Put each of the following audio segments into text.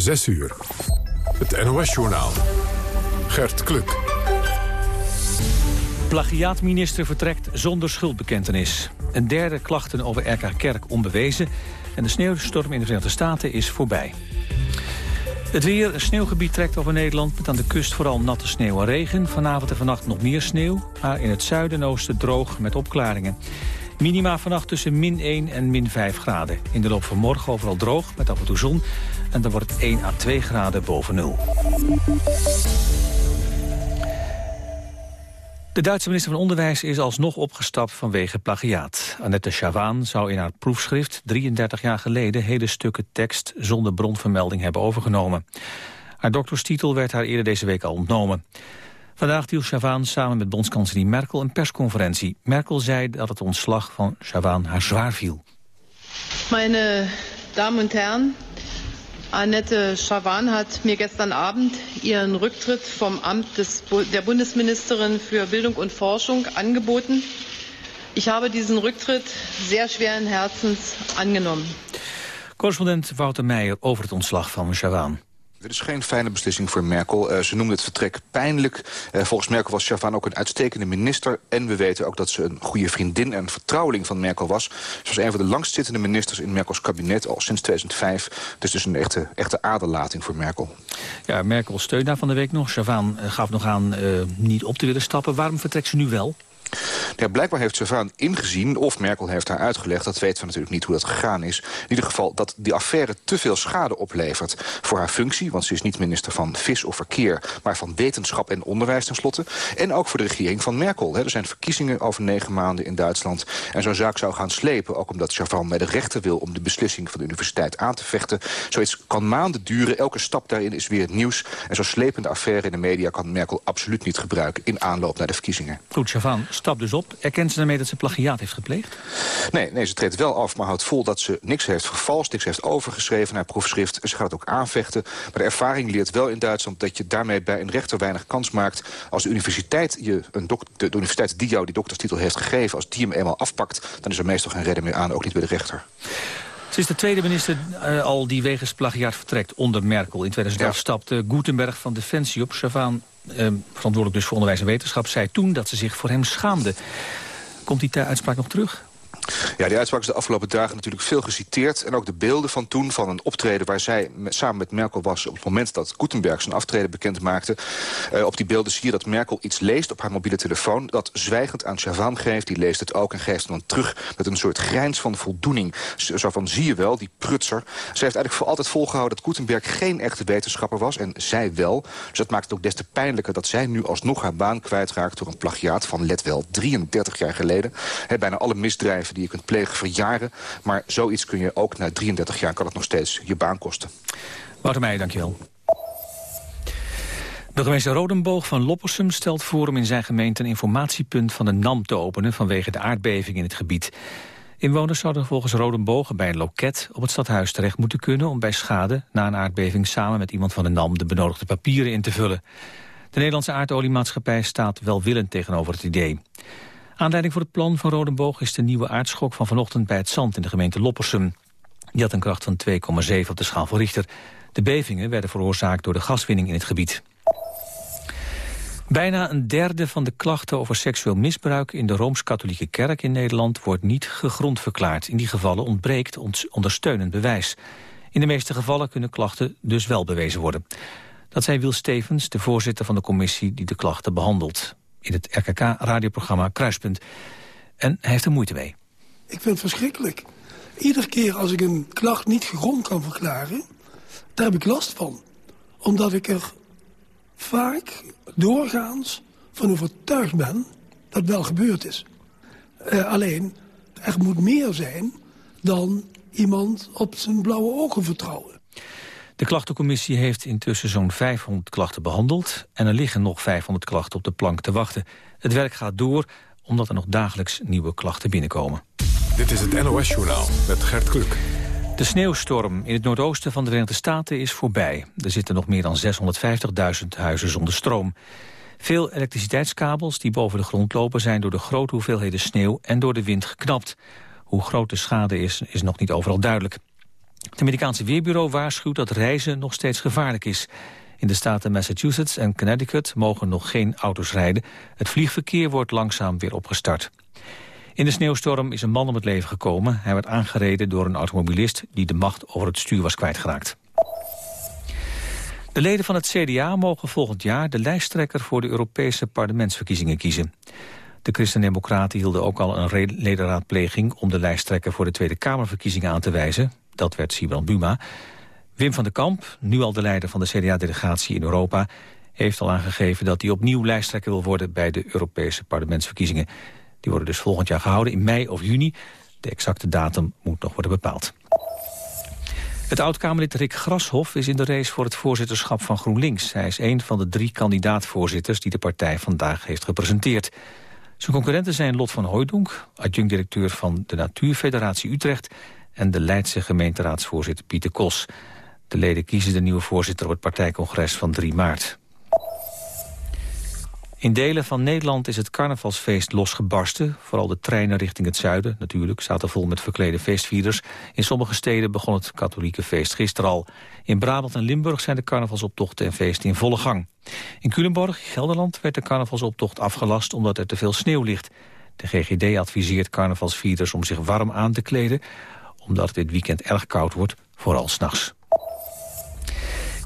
6 uur. Het NOS-journaal. Gert Kluk. Plagiaatminister vertrekt zonder schuldbekentenis. Een derde klachten over RK Kerk onbewezen. En de sneeuwstorm in de Verenigde Staten is voorbij. Het weer, een sneeuwgebied trekt over Nederland... met aan de kust vooral natte sneeuw en regen. Vanavond en vannacht nog meer sneeuw, maar in het zuiden en oosten droog met opklaringen. Minima vannacht tussen min 1 en min 5 graden. In de loop van morgen overal droog, met af en toe zon. En dan wordt het 1 à 2 graden boven nul. De Duitse minister van Onderwijs is alsnog opgestapt vanwege plagiaat. Annette Chavan zou in haar proefschrift 33 jaar geleden... hele stukken tekst zonder bronvermelding hebben overgenomen. Haar dokterstitel werd haar eerder deze week al ontnomen. Vandaag hield Chavan samen met bondskanselier Merkel een persconferentie. Merkel zei dat het ontslag van Chavan haar zwaar viel. Meine Damen und Herren, Annette Schawan hat mir gestern Abend ihren Rücktritt vom Amt des, der Bundesministerin für Bildung und Forschung angeboten. Ich habe diesen Rücktritt sehr schweren Herzens angenommen. Correspondent Wouter Meijer over het ontslag van Schawan. Dit is geen fijne beslissing voor Merkel. Uh, ze noemde het vertrek pijnlijk. Uh, volgens Merkel was Chavan ook een uitstekende minister. En we weten ook dat ze een goede vriendin en vertrouweling van Merkel was. Ze was een van de langstzittende ministers in Merkels kabinet al sinds 2005. Dus dus een echte, echte aderlating voor Merkel. Ja, Merkel steunt daar van de week nog. Chavan gaf nog aan niet op te willen stappen. Waarom vertrekt ze nu wel? Ja, blijkbaar heeft Savaan ingezien, of Merkel heeft haar uitgelegd... dat weten we natuurlijk niet hoe dat gegaan is. In ieder geval dat die affaire te veel schade oplevert voor haar functie... want ze is niet minister van Vis of Verkeer... maar van Wetenschap en Onderwijs tenslotte. En ook voor de regering van Merkel. Er zijn verkiezingen over negen maanden in Duitsland. En zo'n zaak zou gaan slepen, ook omdat Chavan bij de rechter wil... om de beslissing van de universiteit aan te vechten. Zoiets kan maanden duren, elke stap daarin is weer het nieuws. En zo'n slepende affaire in de media kan Merkel absoluut niet gebruiken... in aanloop naar de verkiezingen. Goed, Chavan, stap dus op. Erkent ze daarmee dat ze plagiaat heeft gepleegd? Nee, nee, ze treedt wel af, maar houdt vol dat ze niks heeft vervalst... niks heeft overgeschreven naar proefschrift. Ze gaat het ook aanvechten. Maar de ervaring leert wel in Duitsland dat je daarmee bij een rechter weinig kans maakt. Als de universiteit, je, een de, de universiteit die jou die dokterstitel heeft gegeven... als die hem eenmaal afpakt, dan is er meestal geen redder meer aan. Ook niet bij de rechter. Ze is de tweede minister uh, al die wegens plagiaat vertrekt onder Merkel. In 2011 ja. stapte Gutenberg van Defensie op. Savaan uh, verantwoordelijk dus voor onderwijs en wetenschap, zei toen dat ze zich voor hem schaamde. Komt die uitspraak nog terug? Ja, die uitspraak is de afgelopen dagen natuurlijk veel geciteerd. En ook de beelden van toen, van een optreden waar zij samen met Merkel was... op het moment dat Gutenberg zijn aftreden bekend maakte. Uh, op die beelden zie je dat Merkel iets leest op haar mobiele telefoon... dat zwijgend aan Chavan geeft. Die leest het ook en geeft het dan terug met een soort grijns van voldoening. Zo van, zie je wel, die prutser. Ze heeft eigenlijk voor altijd volgehouden dat Gutenberg geen echte wetenschapper was. En zij wel. Dus dat maakt het ook des te pijnlijker dat zij nu alsnog haar baan kwijtraakt... door een plagiaat van, let wel, 33 jaar geleden. He, bijna alle misdrijven die je kunt plegen voor jaren. Maar zoiets kun je ook na 33 jaar kan het nog steeds je baan kosten. Wouter Meijer, dankjewel. Burgemeester Rodenboog van Loppersum stelt voor om in zijn gemeente een informatiepunt van de NAM te openen vanwege de aardbeving in het gebied. Inwoners zouden volgens Rodenboog bij een loket op het stadhuis terecht moeten kunnen om bij schade na een aardbeving samen met iemand van de NAM de benodigde papieren in te vullen. De Nederlandse aardoliemaatschappij staat welwillend tegenover het idee. Aanleiding voor het plan van Rodenboog is de nieuwe aardschok van vanochtend bij het zand in de gemeente Loppersum. Die had een kracht van 2,7 op de schaal van Richter. De bevingen werden veroorzaakt door de gaswinning in het gebied. Bijna een derde van de klachten over seksueel misbruik in de Rooms-Katholieke Kerk in Nederland wordt niet gegrond verklaard. In die gevallen ontbreekt ondersteunend bewijs. In de meeste gevallen kunnen klachten dus wel bewezen worden. Dat zei Wil Stevens, de voorzitter van de commissie die de klachten behandelt in het RKK-radioprogramma Kruispunt. En hij heeft er moeite mee. Ik vind het verschrikkelijk. Iedere keer als ik een klacht niet gegrond kan verklaren... daar heb ik last van. Omdat ik er vaak doorgaans van overtuigd ben dat wel gebeurd is. Uh, alleen, er moet meer zijn dan iemand op zijn blauwe ogen vertrouwen. De klachtencommissie heeft intussen zo'n 500 klachten behandeld... en er liggen nog 500 klachten op de plank te wachten. Het werk gaat door omdat er nog dagelijks nieuwe klachten binnenkomen. Dit is het NOS-journaal met Gert Kluk. De sneeuwstorm in het noordoosten van de Verenigde Staten is voorbij. Er zitten nog meer dan 650.000 huizen zonder stroom. Veel elektriciteitskabels die boven de grond lopen... zijn door de grote hoeveelheden sneeuw en door de wind geknapt. Hoe groot de schade is, is nog niet overal duidelijk. Het Amerikaanse Weerbureau waarschuwt dat reizen nog steeds gevaarlijk is. In de staten Massachusetts en Connecticut mogen nog geen auto's rijden. Het vliegverkeer wordt langzaam weer opgestart. In de sneeuwstorm is een man om het leven gekomen. Hij werd aangereden door een automobilist die de macht over het stuur was kwijtgeraakt. De leden van het CDA mogen volgend jaar de lijsttrekker voor de Europese parlementsverkiezingen kiezen. De Christen-Democraten hielden ook al een ledenraadpleging om de lijsttrekker voor de Tweede Kamerverkiezingen aan te wijzen. Dat werd Sibrand Buma. Wim van den Kamp, nu al de leider van de CDA-delegatie in Europa... heeft al aangegeven dat hij opnieuw lijsttrekker wil worden... bij de Europese parlementsverkiezingen. Die worden dus volgend jaar gehouden in mei of juni. De exacte datum moet nog worden bepaald. Het oud-Kamerlid Rick Grashoff is in de race voor het voorzitterschap van GroenLinks. Hij is een van de drie kandidaatvoorzitters die de partij vandaag heeft gepresenteerd. Zijn concurrenten zijn Lot van Hooijdonk, adjunct-directeur van de Natuurfederatie Utrecht... en de Leidse gemeenteraadsvoorzitter Pieter Kos. De leden kiezen de nieuwe voorzitter op het partijcongres van 3 maart. In delen van Nederland is het carnavalsfeest losgebarsten. Vooral de treinen richting het zuiden, natuurlijk, zaten vol met verklede feestvierders. In sommige steden begon het katholieke feest gisteren al. In Brabant en Limburg zijn de carnavalsoptochten en feesten in volle gang. In Culemborg, Gelderland, werd de carnavalsoptocht afgelast omdat er te veel sneeuw ligt. De GGD adviseert carnavalsvierders om zich warm aan te kleden... omdat het dit weekend erg koud wordt, vooral s'nachts.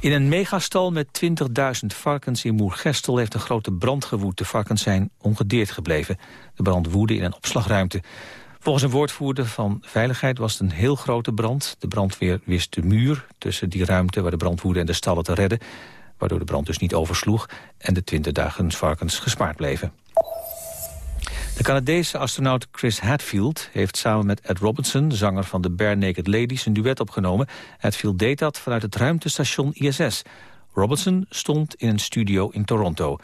In een megastal met 20.000 varkens in Moergestel heeft een grote brand gewoed. De varkens zijn ongedeerd gebleven. De brand woedde in een opslagruimte. Volgens een woordvoerder van Veiligheid was het een heel grote brand. De brandweer wist de muur tussen die ruimte waar de brand woedde en de stallen te redden. Waardoor de brand dus niet oversloeg en de 20.000 varkens gespaard bleven. De Canadese astronaut Chris Hadfield heeft samen met Ed Robinson... zanger van de Bare Naked Ladies, een duet opgenomen. Hadfield deed dat vanuit het ruimtestation ISS. Robinson stond in een studio in Toronto.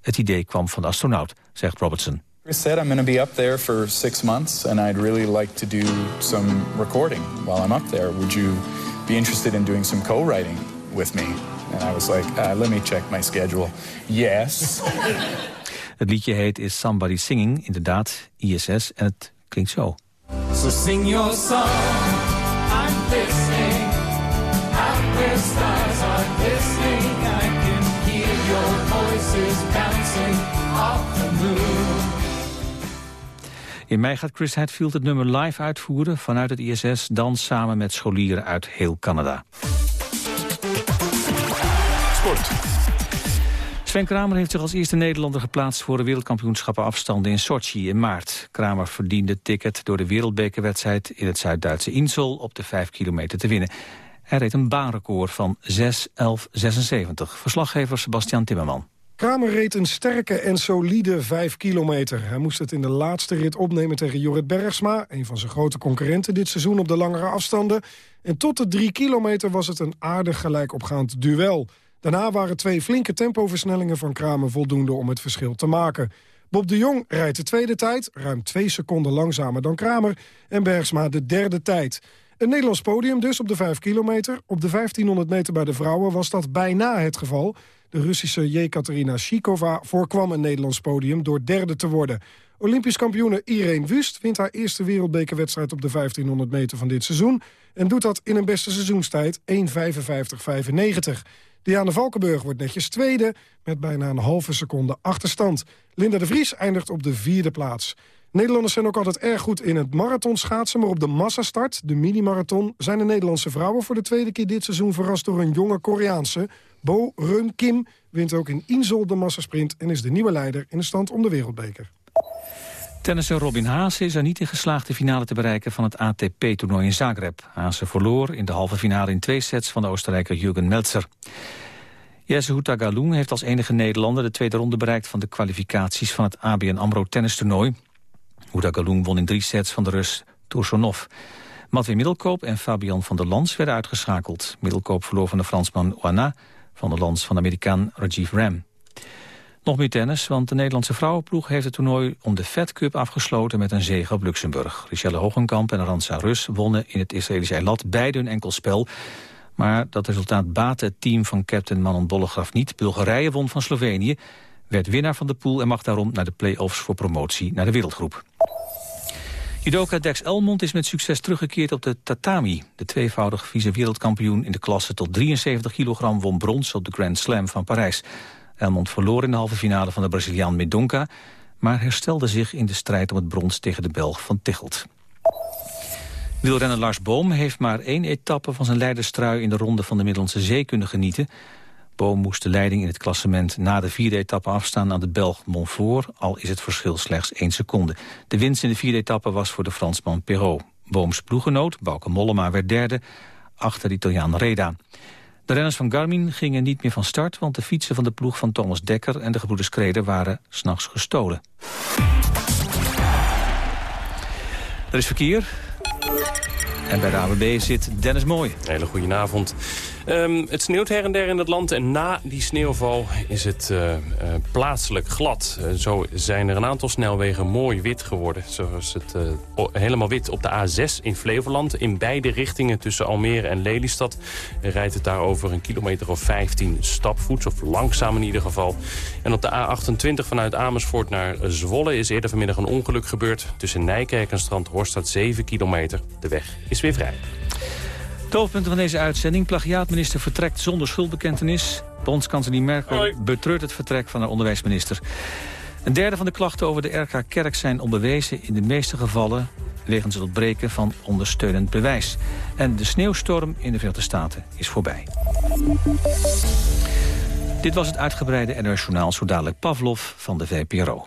Het idee kwam van de astronaut, zegt Robertson. Chris said I'm going to be up there for six months... and I'd really like to do some recording while I'm up there. Would you be interested in doing some co-writing with me? And I was like, uh, let me check my schedule. Yes. Het liedje heet Is Somebody Singing, inderdaad, ISS, en het klinkt zo. So sing your song, I'm listening. Out where stars are glistening, I can hear your voices bouncing off the moon. In mei gaat Chris Hadfield het nummer live uitvoeren vanuit het ISS... dan samen met scholieren uit heel Canada. Sport. Sven Kramer heeft zich als eerste Nederlander geplaatst... voor de wereldkampioenschappen afstanden in Sochi in maart. Kramer verdiende ticket door de wereldbekerwedstrijd... in het Zuid-Duitse Insel op de 5 kilometer te winnen. Hij reed een baanrecord van 6.11.76. Verslaggever Sebastian Timmerman. Kramer reed een sterke en solide 5 kilometer. Hij moest het in de laatste rit opnemen tegen Jorrit Bergsma... een van zijn grote concurrenten dit seizoen op de langere afstanden. En tot de 3 kilometer was het een aardig gelijkopgaand duel... Daarna waren twee flinke tempoversnellingen van Kramer voldoende om het verschil te maken. Bob de Jong rijdt de tweede tijd, ruim twee seconden langzamer dan Kramer... en Bergsma de derde tijd. Een Nederlands podium dus op de 5 kilometer. Op de 1500 meter bij de vrouwen was dat bijna het geval. De Russische Jekaterina Shikova voorkwam een Nederlands podium door derde te worden. Olympisch kampioene Irene Wust wint haar eerste wereldbekerwedstrijd op de 1500 meter van dit seizoen... en doet dat in een beste seizoenstijd 1.55.95. Diana Valkenburg wordt netjes tweede met bijna een halve seconde achterstand. Linda de Vries eindigt op de vierde plaats. Nederlanders zijn ook altijd erg goed in het marathonschaatsen... maar op de massastart, de mini-marathon... zijn de Nederlandse vrouwen voor de tweede keer dit seizoen... verrast door een jonge Koreaanse. Bo Reun Kim wint ook in Insel de massasprint... en is de nieuwe leider in de stand om de wereldbeker. Tennisser Robin Haase is er niet in geslaagd de finale te bereiken van het ATP-toernooi in Zagreb. Haase verloor in de halve finale in twee sets van de Oostenrijker Jürgen Meltzer. Jesse Houtagaloen heeft als enige Nederlander de tweede ronde bereikt van de kwalificaties van het ABN AMRO tennistoernooi. Houtagaloen won in drie sets van de Rus Tursonov. Matwee Middelkoop en Fabian van der Lans werden uitgeschakeld. Middelkoop verloor van de Fransman Oana, van der Lans van de Amerikaan Rajiv Ram. Nog meer tennis, want de Nederlandse vrouwenploeg heeft het toernooi om de Fed Cup afgesloten met een zege op Luxemburg. Richelle Hogenkamp en Aranza Rus wonnen in het Israëlische eiland beide hun enkelspel. Maar dat resultaat baatte het team van captain Manon Bollegraf niet. Bulgarije won van Slovenië, werd winnaar van de pool en mag daarom naar de play-offs voor promotie naar de wereldgroep. Judoka Dex Elmond is met succes teruggekeerd op de tatami. De tweevoudig vice-wereldkampioen in de klasse tot 73 kilogram won brons op de Grand Slam van Parijs. Elmond verloor in de halve finale van de Braziliaan Medonca... maar herstelde zich in de strijd om het brons tegen de Belg van Tichelt. Wielrenner Lars Boom heeft maar één etappe van zijn leiderstrui... in de ronde van de Middellandse Zee kunnen genieten. Boom moest de leiding in het klassement na de vierde etappe afstaan aan de Belg Montfort, al is het verschil slechts één seconde. De winst in de vierde etappe was voor de Fransman Perrault. Booms ploegenoot, Bauke Mollema, werd derde, achter de Italiaan Reda. De renners van Garmin gingen niet meer van start... want de fietsen van de ploeg van Thomas Dekker en de gebroeders Kreder waren s'nachts gestolen. Er is verkeer. En bij de AWB zit Dennis Mooi. Hele goede avond. Um, het sneeuwt her en der in het land en na die sneeuwval is het uh, uh, plaatselijk glad. Uh, zo zijn er een aantal snelwegen mooi wit geworden. Zoals het helemaal wit op de A6 in Flevoland. In beide richtingen tussen Almere en Lelystad rijdt het daar over een kilometer of 15 stapvoets. Of langzaam in ieder geval. En op de A28 vanuit Amersfoort naar Zwolle is eerder vanmiddag een ongeluk gebeurd. Tussen Nijkerk en staat 7 kilometer. De weg is weer vrij. Het hoofdpunt van deze uitzending. Plagiaatminister vertrekt zonder schuldbekentenis. Bondskanselier Merkel betreurt het vertrek van haar onderwijsminister. Een derde van de klachten over de RK Kerk zijn onbewezen. In de meeste gevallen wegens het ontbreken van ondersteunend bewijs. En de sneeuwstorm in de Verenigde Staten is voorbij. Dit was het uitgebreide NOS Journaal, zo dadelijk Pavlov van de VPRO.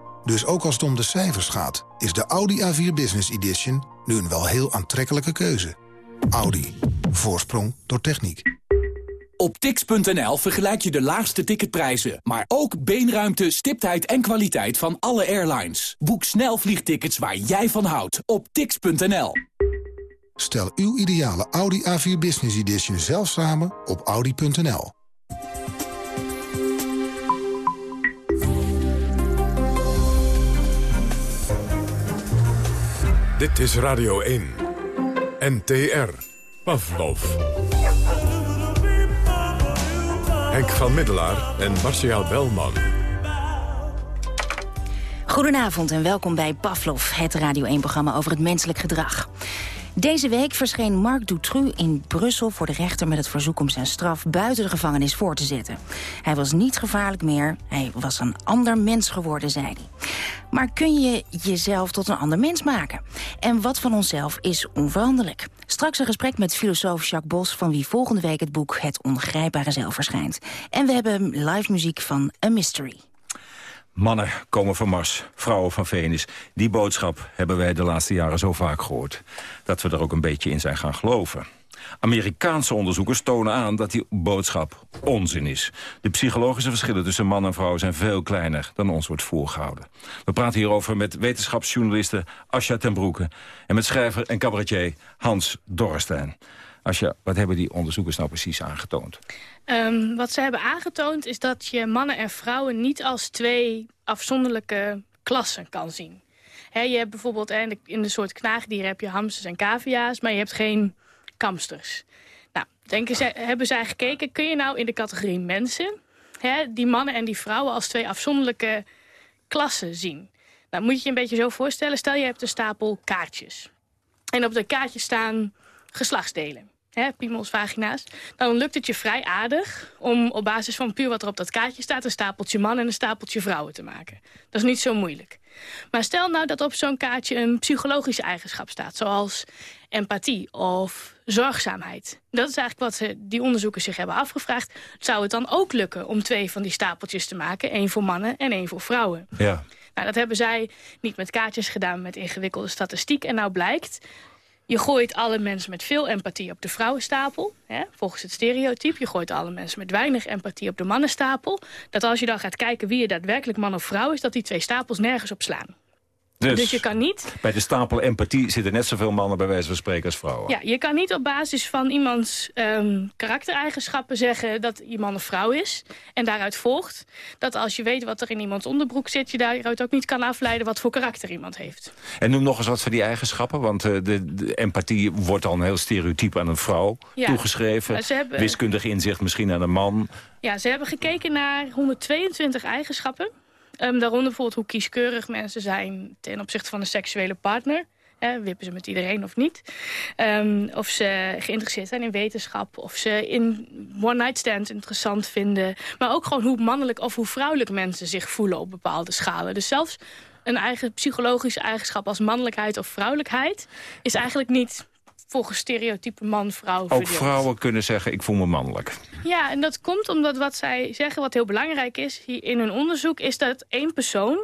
Dus ook als het om de cijfers gaat, is de Audi A4 Business Edition nu een wel heel aantrekkelijke keuze. Audi. Voorsprong door techniek. Op tix.nl vergelijk je de laagste ticketprijzen, maar ook beenruimte, stiptheid en kwaliteit van alle airlines. Boek snel vliegtickets waar jij van houdt op tix.nl. Stel uw ideale Audi A4 Business Edition zelf samen op audi.nl. Dit is Radio 1. NTR. Pavlov. Henk van Middelaar en Marcia Belman. Goedenavond en welkom bij Pavlov, het Radio 1-programma over het menselijk gedrag. Deze week verscheen Marc Dutroux in Brussel voor de rechter... met het verzoek om zijn straf buiten de gevangenis voor te zetten. Hij was niet gevaarlijk meer, hij was een ander mens geworden, zei hij. Maar kun je jezelf tot een ander mens maken? En wat van onszelf is onveranderlijk? Straks een gesprek met filosoof Jacques Bos... van wie volgende week het boek Het Ongrijpbare Zelf verschijnt. En we hebben live muziek van A Mystery. Mannen komen van Mars, vrouwen van Venus. Die boodschap hebben wij de laatste jaren zo vaak gehoord... dat we er ook een beetje in zijn gaan geloven. Amerikaanse onderzoekers tonen aan dat die boodschap onzin is. De psychologische verschillen tussen man en vrouw zijn veel kleiner dan ons wordt voorgehouden. We praten hierover met wetenschapsjournaliste Asja ten Broeke... en met schrijver en cabaretier Hans Dorrestein. Asja, wat hebben die onderzoekers nou precies aangetoond? Um, wat ze hebben aangetoond is dat je mannen en vrouwen niet als twee afzonderlijke klassen kan zien. Je hebt bijvoorbeeld in de, in de soort knaagdieren heb je hamsters en cavia's, maar je hebt geen kamsters. Nou, denken hebben zij gekeken, kun je nou in de categorie mensen... die mannen en die vrouwen als twee afzonderlijke klassen zien? Nou, moet je je een beetje zo voorstellen. Stel, je hebt een stapel kaartjes. En op de kaartjes staan geslachtsdelen. Hè, piemels, vagina's... dan lukt het je vrij aardig om op basis van puur wat er op dat kaartje staat... een stapeltje mannen en een stapeltje vrouwen te maken. Dat is niet zo moeilijk. Maar stel nou dat op zo'n kaartje een psychologische eigenschap staat... zoals empathie of zorgzaamheid. Dat is eigenlijk wat ze, die onderzoekers zich hebben afgevraagd. Zou het dan ook lukken om twee van die stapeltjes te maken? één voor mannen en één voor vrouwen. Ja. Nou, dat hebben zij niet met kaartjes gedaan, met ingewikkelde statistiek. En nou blijkt, je gooit alle mensen met veel empathie op de vrouwenstapel. Hè, volgens het stereotype. Je gooit alle mensen met weinig empathie op de mannenstapel. Dat als je dan gaat kijken wie je daadwerkelijk man of vrouw is... dat die twee stapels nergens op slaan. Dus, Dus je kan niet bij de stapel empathie zitten net zoveel mannen bij wijze van spreken als vrouwen. Ja, je kan niet op basis van iemands ehm, karaktereigenschappen zeggen dat iemand een vrouw is. En daaruit volgt dat als je weet wat er in iemands onderbroek zit... je daaruit ook niet kan afleiden wat voor karakter iemand heeft. En noem nog eens wat van die eigenschappen. Want eh, de, de empathie wordt al een heel stereotyp aan een vrouw Ja. toegeschreven. Hebben- Wiskundig inzicht misschien aan een man. Ja, ze hebben gekeken naar 122 eigenschappen. Ehm, daaronder bijvoorbeeld hoe kieskeurig mensen zijn ten opzichte van een seksuele partner. Wippen ze met iedereen of niet? Ehm, of ze geïnteresseerd zijn in wetenschap. Of ze in one-night stands interessant vinden. Maar ook gewoon hoe mannelijk of hoe vrouwelijk mensen zich voelen op bepaalde schalen. Dus zelfs een eigen psychologische eigenschap als mannelijkheid of vrouwelijkheid... is eigenlijk niet volgens stereotype man-vrouw Ook vrouwen kunnen zeggen, ik voel me mannelijk. Ja, en dat komt omdat wat zij zeggen, wat heel belangrijk is hier in hun onderzoek, is dat één persoon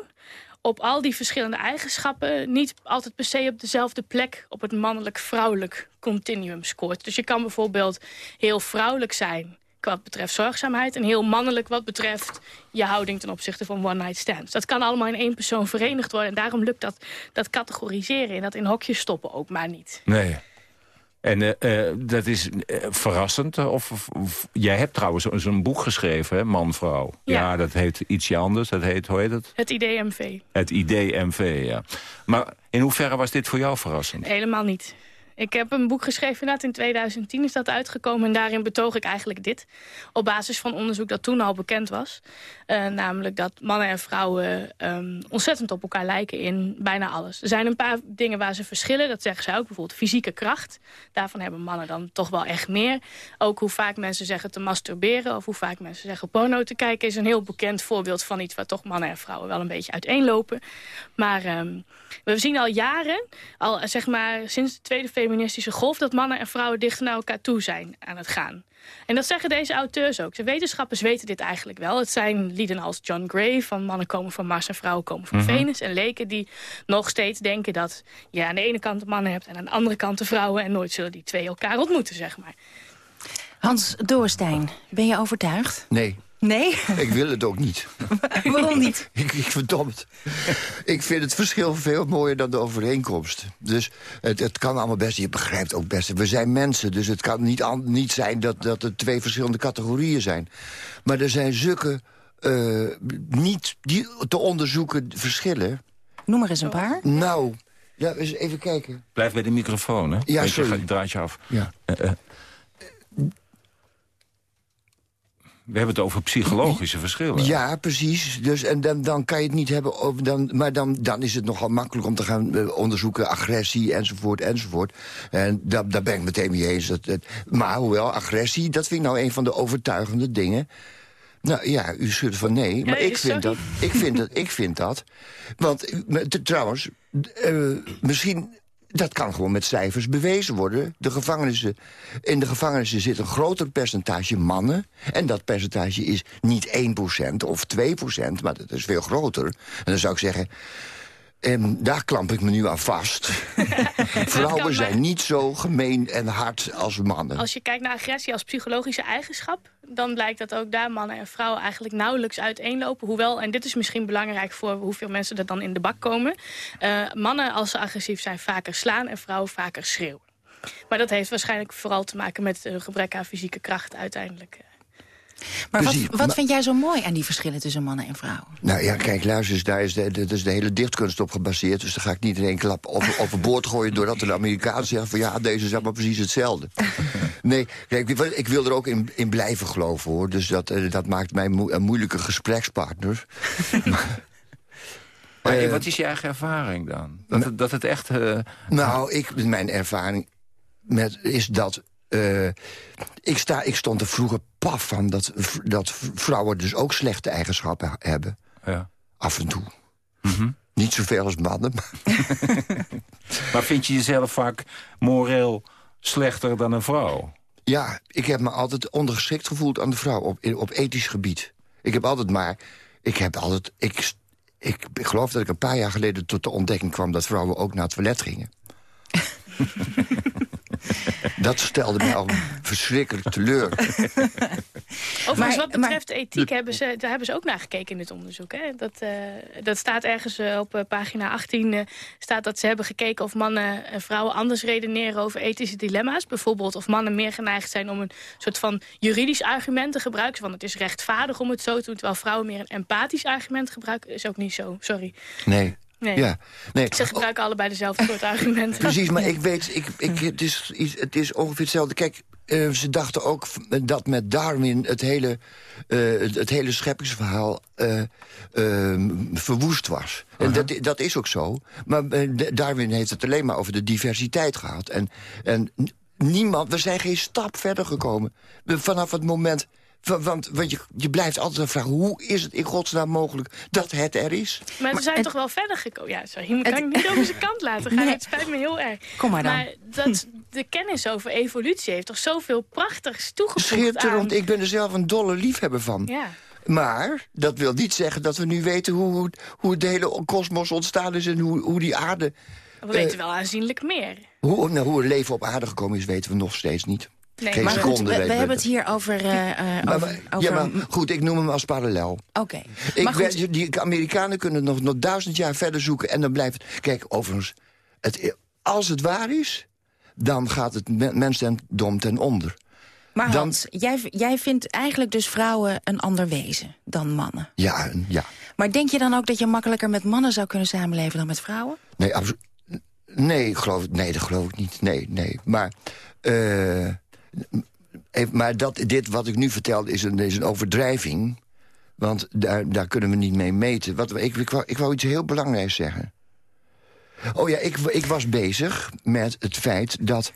op al die verschillende eigenschappen niet altijd per se op dezelfde plek op het mannelijk-vrouwelijk continuum scoort. Dus je kan bijvoorbeeld heel vrouwelijk zijn wat betreft zorgzaamheid en heel mannelijk wat betreft je houding ten opzichte van one-night stands. Dat kan allemaal in één persoon verenigd worden en daarom lukt dat, dat categoriseren en dat in hokjes stoppen ook maar niet. Nee. En eh, dat is eh, verrassend. Of, of- of- jij hebt trouwens zo- zo'n boek geschreven, hè, Man-Vrouw. Ja. Ja. dat heet ietsje anders. Dat heet, hoe heet het? Het IDMV. Het IDMV, ja. Maar in hoeverre was dit voor jou verrassend? Helemaal niet. Ik heb een boek geschreven, inderdaad in 2010 is dat uitgekomen. En daarin betoog ik eigenlijk dit. Op basis van onderzoek dat toen al bekend was. Eh, namelijk dat mannen en vrouwen ehm, ontzettend op elkaar lijken in bijna alles. Er zijn een paar dingen waar ze verschillen. Dat zeggen ze ook. Bijvoorbeeld fysieke kracht. Daarvan hebben mannen dan toch wel echt meer. Ook hoe vaak mensen zeggen te masturberen. Of hoe vaak mensen zeggen porno te kijken. Is een heel bekend voorbeeld van iets waar toch mannen en vrouwen wel een beetje uiteenlopen. Maar ehm, we zien al jaren, al zeg maar sinds de tweede feministische golf... dat mannen en vrouwen dichter naar elkaar toe zijn aan het gaan. En dat zeggen deze auteurs ook. De wetenschappers weten dit eigenlijk wel. Het zijn lieden als John Gray van mannen komen van Mars en vrouwen komen van Mhm. Venus. En leken die nog steeds denken dat je aan de ene kant de mannen hebt... en aan de andere kant de vrouwen. En nooit zullen die twee elkaar ontmoeten, zeg maar. Hans Doorstein, ben je overtuigd? Nee. Nee? Ik wil het ook niet. Waarom niet? ik, ik verdom het. Ik vind het verschil veel mooier dan de overeenkomst. Dus het, het kan allemaal best, je begrijpt ook best. We zijn mensen, dus het kan niet, an- niet zijn dat, dat er twee verschillende categorieën zijn. Maar er zijn zulke eh, niet die te onderzoeken verschillen. Noem er eens een paar. Nou, ja, eens even kijken. Blijf bij de microfoon, hè? Ja, Weet je, sorry. draait je af. Ja. Eh, eh. We hebben het over psychologische verschillen. Ja, precies. Dus, en dan, dan kan je het niet hebben over... Dan, maar dan, dan is het nogal makkelijk om te gaan eh, onderzoeken... agressie, enzovoort, enzovoort. En daar, daar ben ik meteen mee eens. Dat, maar hoewel, agressie, dat vind ik nou een van de overtuigende dingen. Nou ja, u schudt van nee, maar ik vind, dat, ik, vind dat, ik vind dat. Want eh, trouwens, eh, misschien... Dat kan gewoon met cijfers bewezen worden. De in de gevangenissen zit een groter percentage mannen. En dat percentage is niet 1% of 2%, maar dat is veel groter. En dan zou ik zeggen... En daar klamp ik me nu aan vast. Vrouwen maar- zijn niet zo gemeen en hard als mannen. Als je kijkt naar agressie als psychologische eigenschap... dan blijkt dat ook daar mannen en vrouwen eigenlijk nauwelijks uiteenlopen. Hoewel, en dit is misschien belangrijk voor hoeveel mensen er dan in de bak komen... eh, mannen als ze agressief zijn vaker slaan en vrouwen vaker schreeuwen. Maar dat heeft waarschijnlijk vooral te maken met een gebrek aan fysieke kracht uiteindelijk. Maar wat, Precies, wat maar- vind jij zo mooi aan die verschillen tussen mannen en vrouwen? Nou ja, kijk, luister eens, daar is de, de, de hele dichtkunst op gebaseerd. Dus daar ga ik niet in één klap over, overboord gooien... doordat de Amerikanen zeggen van ja, deze is allemaal precies hetzelfde. Nee, kijk, ik, wil- ik wil er ook in, in blijven geloven, hoor. Dus dat, eh, dat maakt mij een moeilijke gesprekspartner. Maar Eh, wat is je eigen ervaring dan? Dat, het, dat het echt... eh, Nou, ik, mijn ervaring met, is dat eh, ik, sta, ik stond er vroeger paf van dat, dat vrouwen dus ook slechte eigenschappen hebben. Ja. Af en toe. Mhm. Niet zoveel als mannen. maar- vind je jezelf vaak moreel slechter dan een vrouw? Ja, ik heb me altijd ondergeschikt gevoeld aan de vrouw op, op ethisch gebied. Ik heb altijd maar... Ik heb altijd... Ik, ik geloof dat ik een paar jaar geleden tot de ontdekking kwam... dat vrouwen ook naar het toilet gingen. dat stelde mij al verschrikkelijk teleur. Overigens, Maar- wat betreft ethiek, hebben ze, daar hebben ze ook naar gekeken in dit onderzoek. Hè? Dat, eh, dat staat ergens eh, op eh, pagina 18, eh, staat dat ze hebben gekeken of mannen en vrouwen anders redeneren over ethische dilemma's. Bijvoorbeeld of mannen meer geneigd zijn om een soort van juridisch argument te gebruiken. Van het is rechtvaardig om het zo te doen, terwijl vrouwen meer een empathisch argument gebruiken. is ook niet zo, sorry. Nee. Nee. Ja. nee. Ze gebruiken allebei dezelfde soort argumenten. Precies, maar ik weet, ik, ik, het, is, iets- het is ongeveer hetzelfde. Kijk, eh, ze dachten ook dat met Darwin het hele, eh, het, het hele scheppingsverhaal eh, eh, verwoest was. En dat, dat is ook zo. Maar Darwin heeft het alleen maar over de diversiteit gehad. En, en niemand, we zijn geen stap verder gekomen. We- Vanaf het moment... Want, want je, je blijft altijd vragen, hoe is het in godsnaam mogelijk dat het er is? Maar ze zijn toch wel verder gekomen? Ja, sorry, hier kan ik niet over zijn kant laten gaan. Nee. Het spijt me heel erg. Kom maar dan. Maar dat, de kennis over evolutie heeft toch zoveel prachtigs toegevoegd aan... Schitterend, ik ben er zelf een dolle liefhebber van. Ja. Maar dat wil niet zeggen dat we nu weten hoe, hoe, de hele kosmos ontstaan is... en hoe, hoe die aarde... We weten wel aanzienlijk meer. Hoe, nou, hoe het leven op aarde gekomen is, weten we nog steeds niet. Nee, Geen maar goed, seconde we, we weten we hebben het hier over... eh, eh, Maar- over, maar- over ja, maar goed, ik noem hem als parallel. Oké. Ik weet, die Amerikanen kunnen nog, nog duizend jaar verder zoeken... en dan blijft... Kijk, overigens, het, als het waar is... dan gaat het me- mensdom ten onder. maar dan- Hans, jij, jij vindt eigenlijk dus vrouwen een ander wezen dan mannen. Ja, ja. Maar denk je dan ook dat je makkelijker met mannen zou kunnen samenleven dan met vrouwen? Nee, absolu- nee, geloof, nee, dat geloof ik niet. Nee, nee. Maar, eh, maar dat, dit wat ik nu vertel is een, is een overdrijving. Want daar, daar kunnen we niet mee meten. Wat, ik, ik, ik wou iets heel belangrijks zeggen. Oh ja, ik, ik was bezig met het feit dat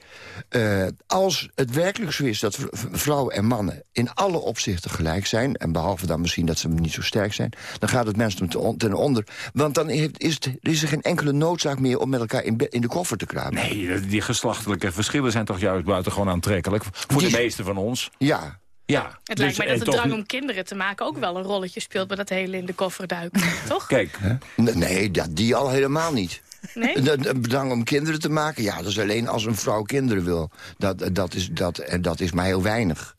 eh, als het werkelijk zo is... dat vrouwen en mannen in alle opzichten gelijk zijn... en behalve dan misschien dat ze niet zo sterk zijn... dan gaat het mensen ten on- ten onder. Want dan heeft, is, het, is er geen enkele noodzaak meer om met elkaar in, de koffer te kruipen. Nee, die geslachtelijke verschillen zijn toch juist buitengewoon aantrekkelijk. Voor Die- de meeste van ons. Ja, Ja. Het lijkt mij Dus, dat de drang om kinderen te maken ook wel een rolletje speelt... bij dat hele in de koffer duiken, toch? Kijk, N- nee, dat, die al helemaal niet. Nee? De, bedrang om kinderen te maken, ja, dat is alleen als een vrouw kinderen wil. Dat, dat, is, dat, en dat is maar heel weinig.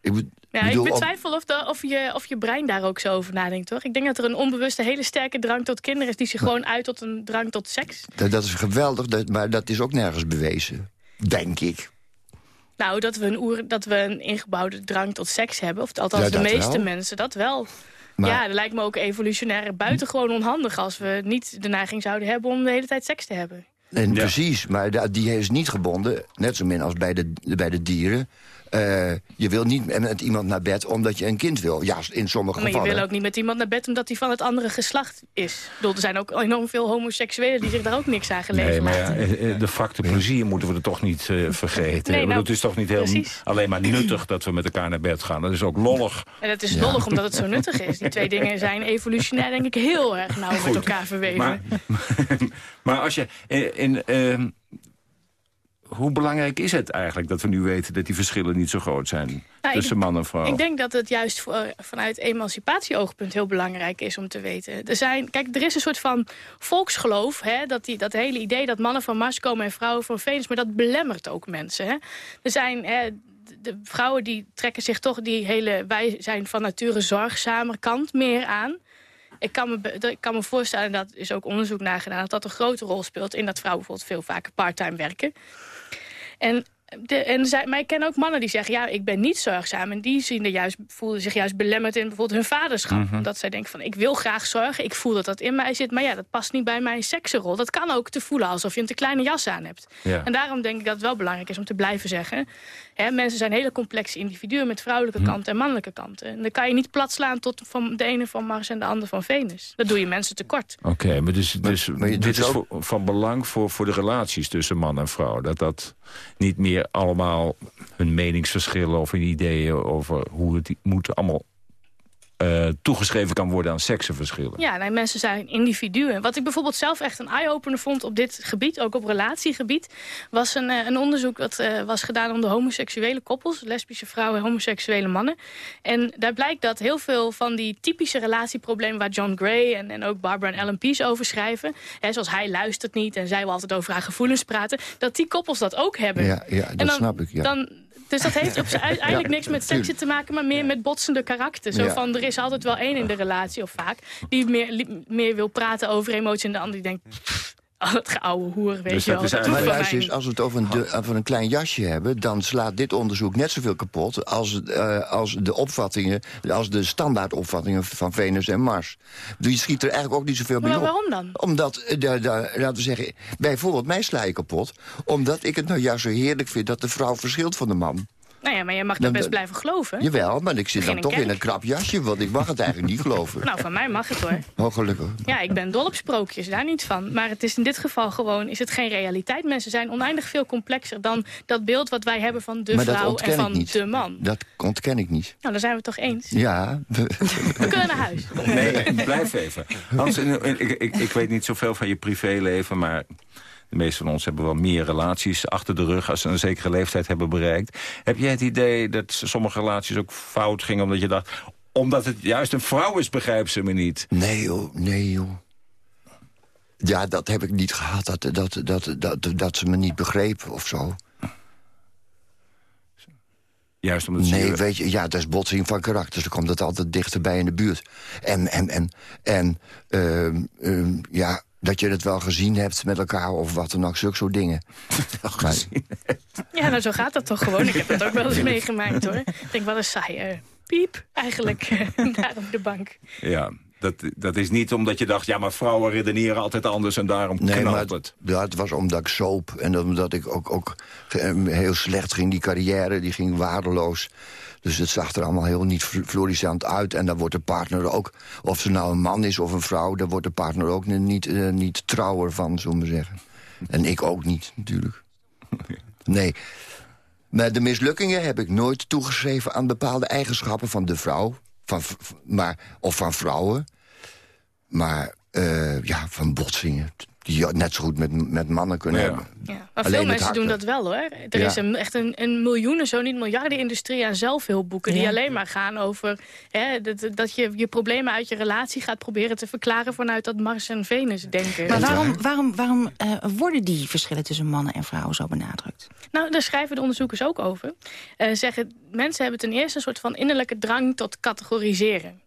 Ik, be- Ja, bedoel, ik betwijfel of, de, of, je, of je brein daar ook zo over nadenkt, toch? Ik denk dat er een onbewuste hele sterke drang tot kinderen is... die zich gewoon uit tot een drang tot seks. dat, dat is geweldig, dat, maar dat is ook nergens bewezen. Denk ik. Nou, dat we een, oer, dat we een ingebouwde drang tot seks hebben. Of althans, Ja, de meeste wel. mensen, dat wel. Maar- Ja, dat lijkt me ook evolutionair buitengewoon onhandig... als we niet de neiging zouden hebben om de hele tijd seks te hebben. En Precies, maar die is niet gebonden, net zo min als bij de, bij de dieren. Eh, je wil niet met- iemand naar bed omdat je een kind wil. Ja, in sommige Maar je gevallen. wil ook niet met iemand naar bed omdat hij van het andere geslacht is. Ik bedoel, er zijn ook enorm veel homoseksuelen die zich daar ook niks aan gelegen Nee, maar laten. eh, eh, de factor plezier moeten we er toch niet eh, vergeten. Nee, nou, het is toch niet heel, precies. alleen maar nuttig dat we met elkaar naar bed gaan. Dat is ook lollig. En het is lollig omdat het zo nuttig is. Die twee dingen zijn evolutionair denk ik heel erg nauw met elkaar verweven. Maar, maar als je... In, in, ehm, hoe belangrijk is het eigenlijk dat we nu weten... dat die verschillen niet zo groot zijn Nou, tussen man en vrouw? Ik denk dat het juist voor, vanuit emancipatieoogpunt heel belangrijk is om te weten. Er, zijn, kijk, er is een soort van volksgeloof, hè, dat, die, dat hele idee dat mannen van Mars komen en vrouwen van Venus, maar dat belemmert ook mensen. Hè. Er zijn hè, de- vrouwen die trekken zich toch die hele wij zijn van nature zorgzamer kant meer aan. Ik kan, me, ik kan me voorstellen, en dat is ook onderzoek naar gedaan... dat dat een grote rol speelt in dat vrouwen bijvoorbeeld veel vaker parttime werken. En, de, en zij, maar ik ken ook mannen die zeggen, ja, ik ben niet zorgzaam. En die zien er juist, voelen zich juist belemmerd in bijvoorbeeld hun vaderschap. Mhm. Dat zij denken van, ik wil graag zorgen, ik voel dat dat in mij zit. Maar ja, dat past niet bij mijn seksenrol. Dat kan ook te voelen alsof je een te kleine jas aan hebt. Ja. En daarom denk ik dat het wel belangrijk is om te blijven zeggen... Hè, mensen zijn hele complexe individuen met vrouwelijke Mhm. kanten en mannelijke kanten. En dan kan je niet plat slaan tot van de ene van Mars en de andere van Venus. Dat doe je mensen tekort. Oké, maar, dus, dus maar dit is ook- voor- van belang voor, voor de relaties tussen man en vrouw. Dat dat niet meer allemaal hun meningsverschillen of hun ideeën over hoe het moet allemaal eh, toegeschreven kan worden aan seksenverschillen. Ja, nee, mensen zijn individuen. Wat ik bijvoorbeeld zelf echt een eye-opener vond op dit gebied, ook op relatiegebied, was een, eh, een onderzoek dat eh, was gedaan onder homoseksuele koppels, lesbische vrouwen en homoseksuele mannen. En daar blijkt dat heel veel van die typische relatieproblemen waar John Gray en, en ook Barbara en Ellen Pease over schrijven, hè, zoals hij luistert niet en zij wil altijd over haar gevoelens praten, dat die koppels dat ook hebben. Ja, ja dat dan, snap ik. Ja. Dan, dus dat heeft op z'n- uiteindelijk niks met seksen te maken, maar meer met botsende karakter. Zo van, er is altijd wel één in de relatie, of vaak, die meer, meer wil praten over emotie en de ander die denkt, pff, oh, het geouwe hoer, weet Dus je wel. maar luister eens, als we het over een, de- over een klein jasje hebben... dan slaat dit onderzoek net zoveel kapot als, eh, als de opvattingen... als de standaardopvattingen van Venus en Mars. Dus je schiet er eigenlijk ook niet zoveel bij Maar op. waarom dan? Omdat, eh, de, de- laten we zeggen, bijvoorbeeld mij sla je kapot... omdat ik het nou juist zo heerlijk vind dat de vrouw verschilt van de man. Nou ja, maar je mag Dan- er best blijven geloven. Jawel, maar ik zit dan toch in een krap jasje... want ik mag het eigenlijk niet geloven. Nou, van mij mag het hoor. Oh, gelukkig. Ja, ik ben dol op sprookjes, daar niet van. Maar het is in dit geval gewoon, is het geen realiteit. Mensen zijn oneindig veel complexer dan dat beeld wat wij hebben van de maar vrouw en van de man. Dat ontken ik niet. Nou, daar zijn we het toch eens. Ja. We kunnen naar huis. Nee, blijf even. Hans, ik, ik weet niet zoveel van je privéleven, maar... De meeste van ons hebben wel meer relaties achter de rug... als ze een zekere leeftijd hebben bereikt. Heb jij het idee dat sommige relaties ook fout gingen... omdat je dacht, omdat het juist een vrouw is, begrijp ze me niet? Nee joh, nee joh. Ja, dat heb ik niet gehad, dat, dat, dat, dat, dat ze me niet begreep of zo. Juist omdat ze... Nee, weet je, ja, dat is botsing van karakters. Dan komt het altijd dichterbij in de buurt. En, en, en, en ehm, ehm, ja, dat je het wel gezien hebt met elkaar of wat dan ook, zulke soort dingen. Maar- Ja, nou zo gaat dat toch gewoon. Ik heb dat ook wel eens meegemaakt hoor. Ik denk, wat een saaie piep eigenlijk daar op de bank. Ja, dat, dat is niet omdat je dacht... ja, maar vrouwen redeneren altijd anders en daarom Nee, maar het. ja, het was omdat ik soap en omdat ik ook, ook eh, heel slecht ging. Die carrière die ging waardeloos. Dus het zag er allemaal heel niet fl- florissant uit. En dan wordt de partner ook, of ze nou een man is of een vrouw... dan wordt de partner ook niet, eh, niet trouwer van, zullen we zeggen. En ik ook niet, natuurlijk. Nee. Maar de mislukkingen heb ik nooit toegeschreven aan bepaalde eigenschappen van de vrouw. Van, maar, of van vrouwen. Maar eh, ja, van botsingen. Die je net zo goed met, met mannen kunnen hebben. Ja, maar Alleen veel mensen doen dat wel hoor. Er Ja. is een, echt een, een miljoenen, zo niet miljarden-industrie aan zelfhulpboeken... die alleen maar gaan over hè, dat, dat je je problemen uit je relatie gaat proberen te verklaren... vanuit dat Mars en Venus denken. Maar waarom, waarom, waarom eh, worden die verschillen tussen mannen en vrouwen zo benadrukt? Nou, daar schrijven de onderzoekers ook over. Eh, zeggen, mensen hebben ten eerste een soort van innerlijke drang tot categoriseren.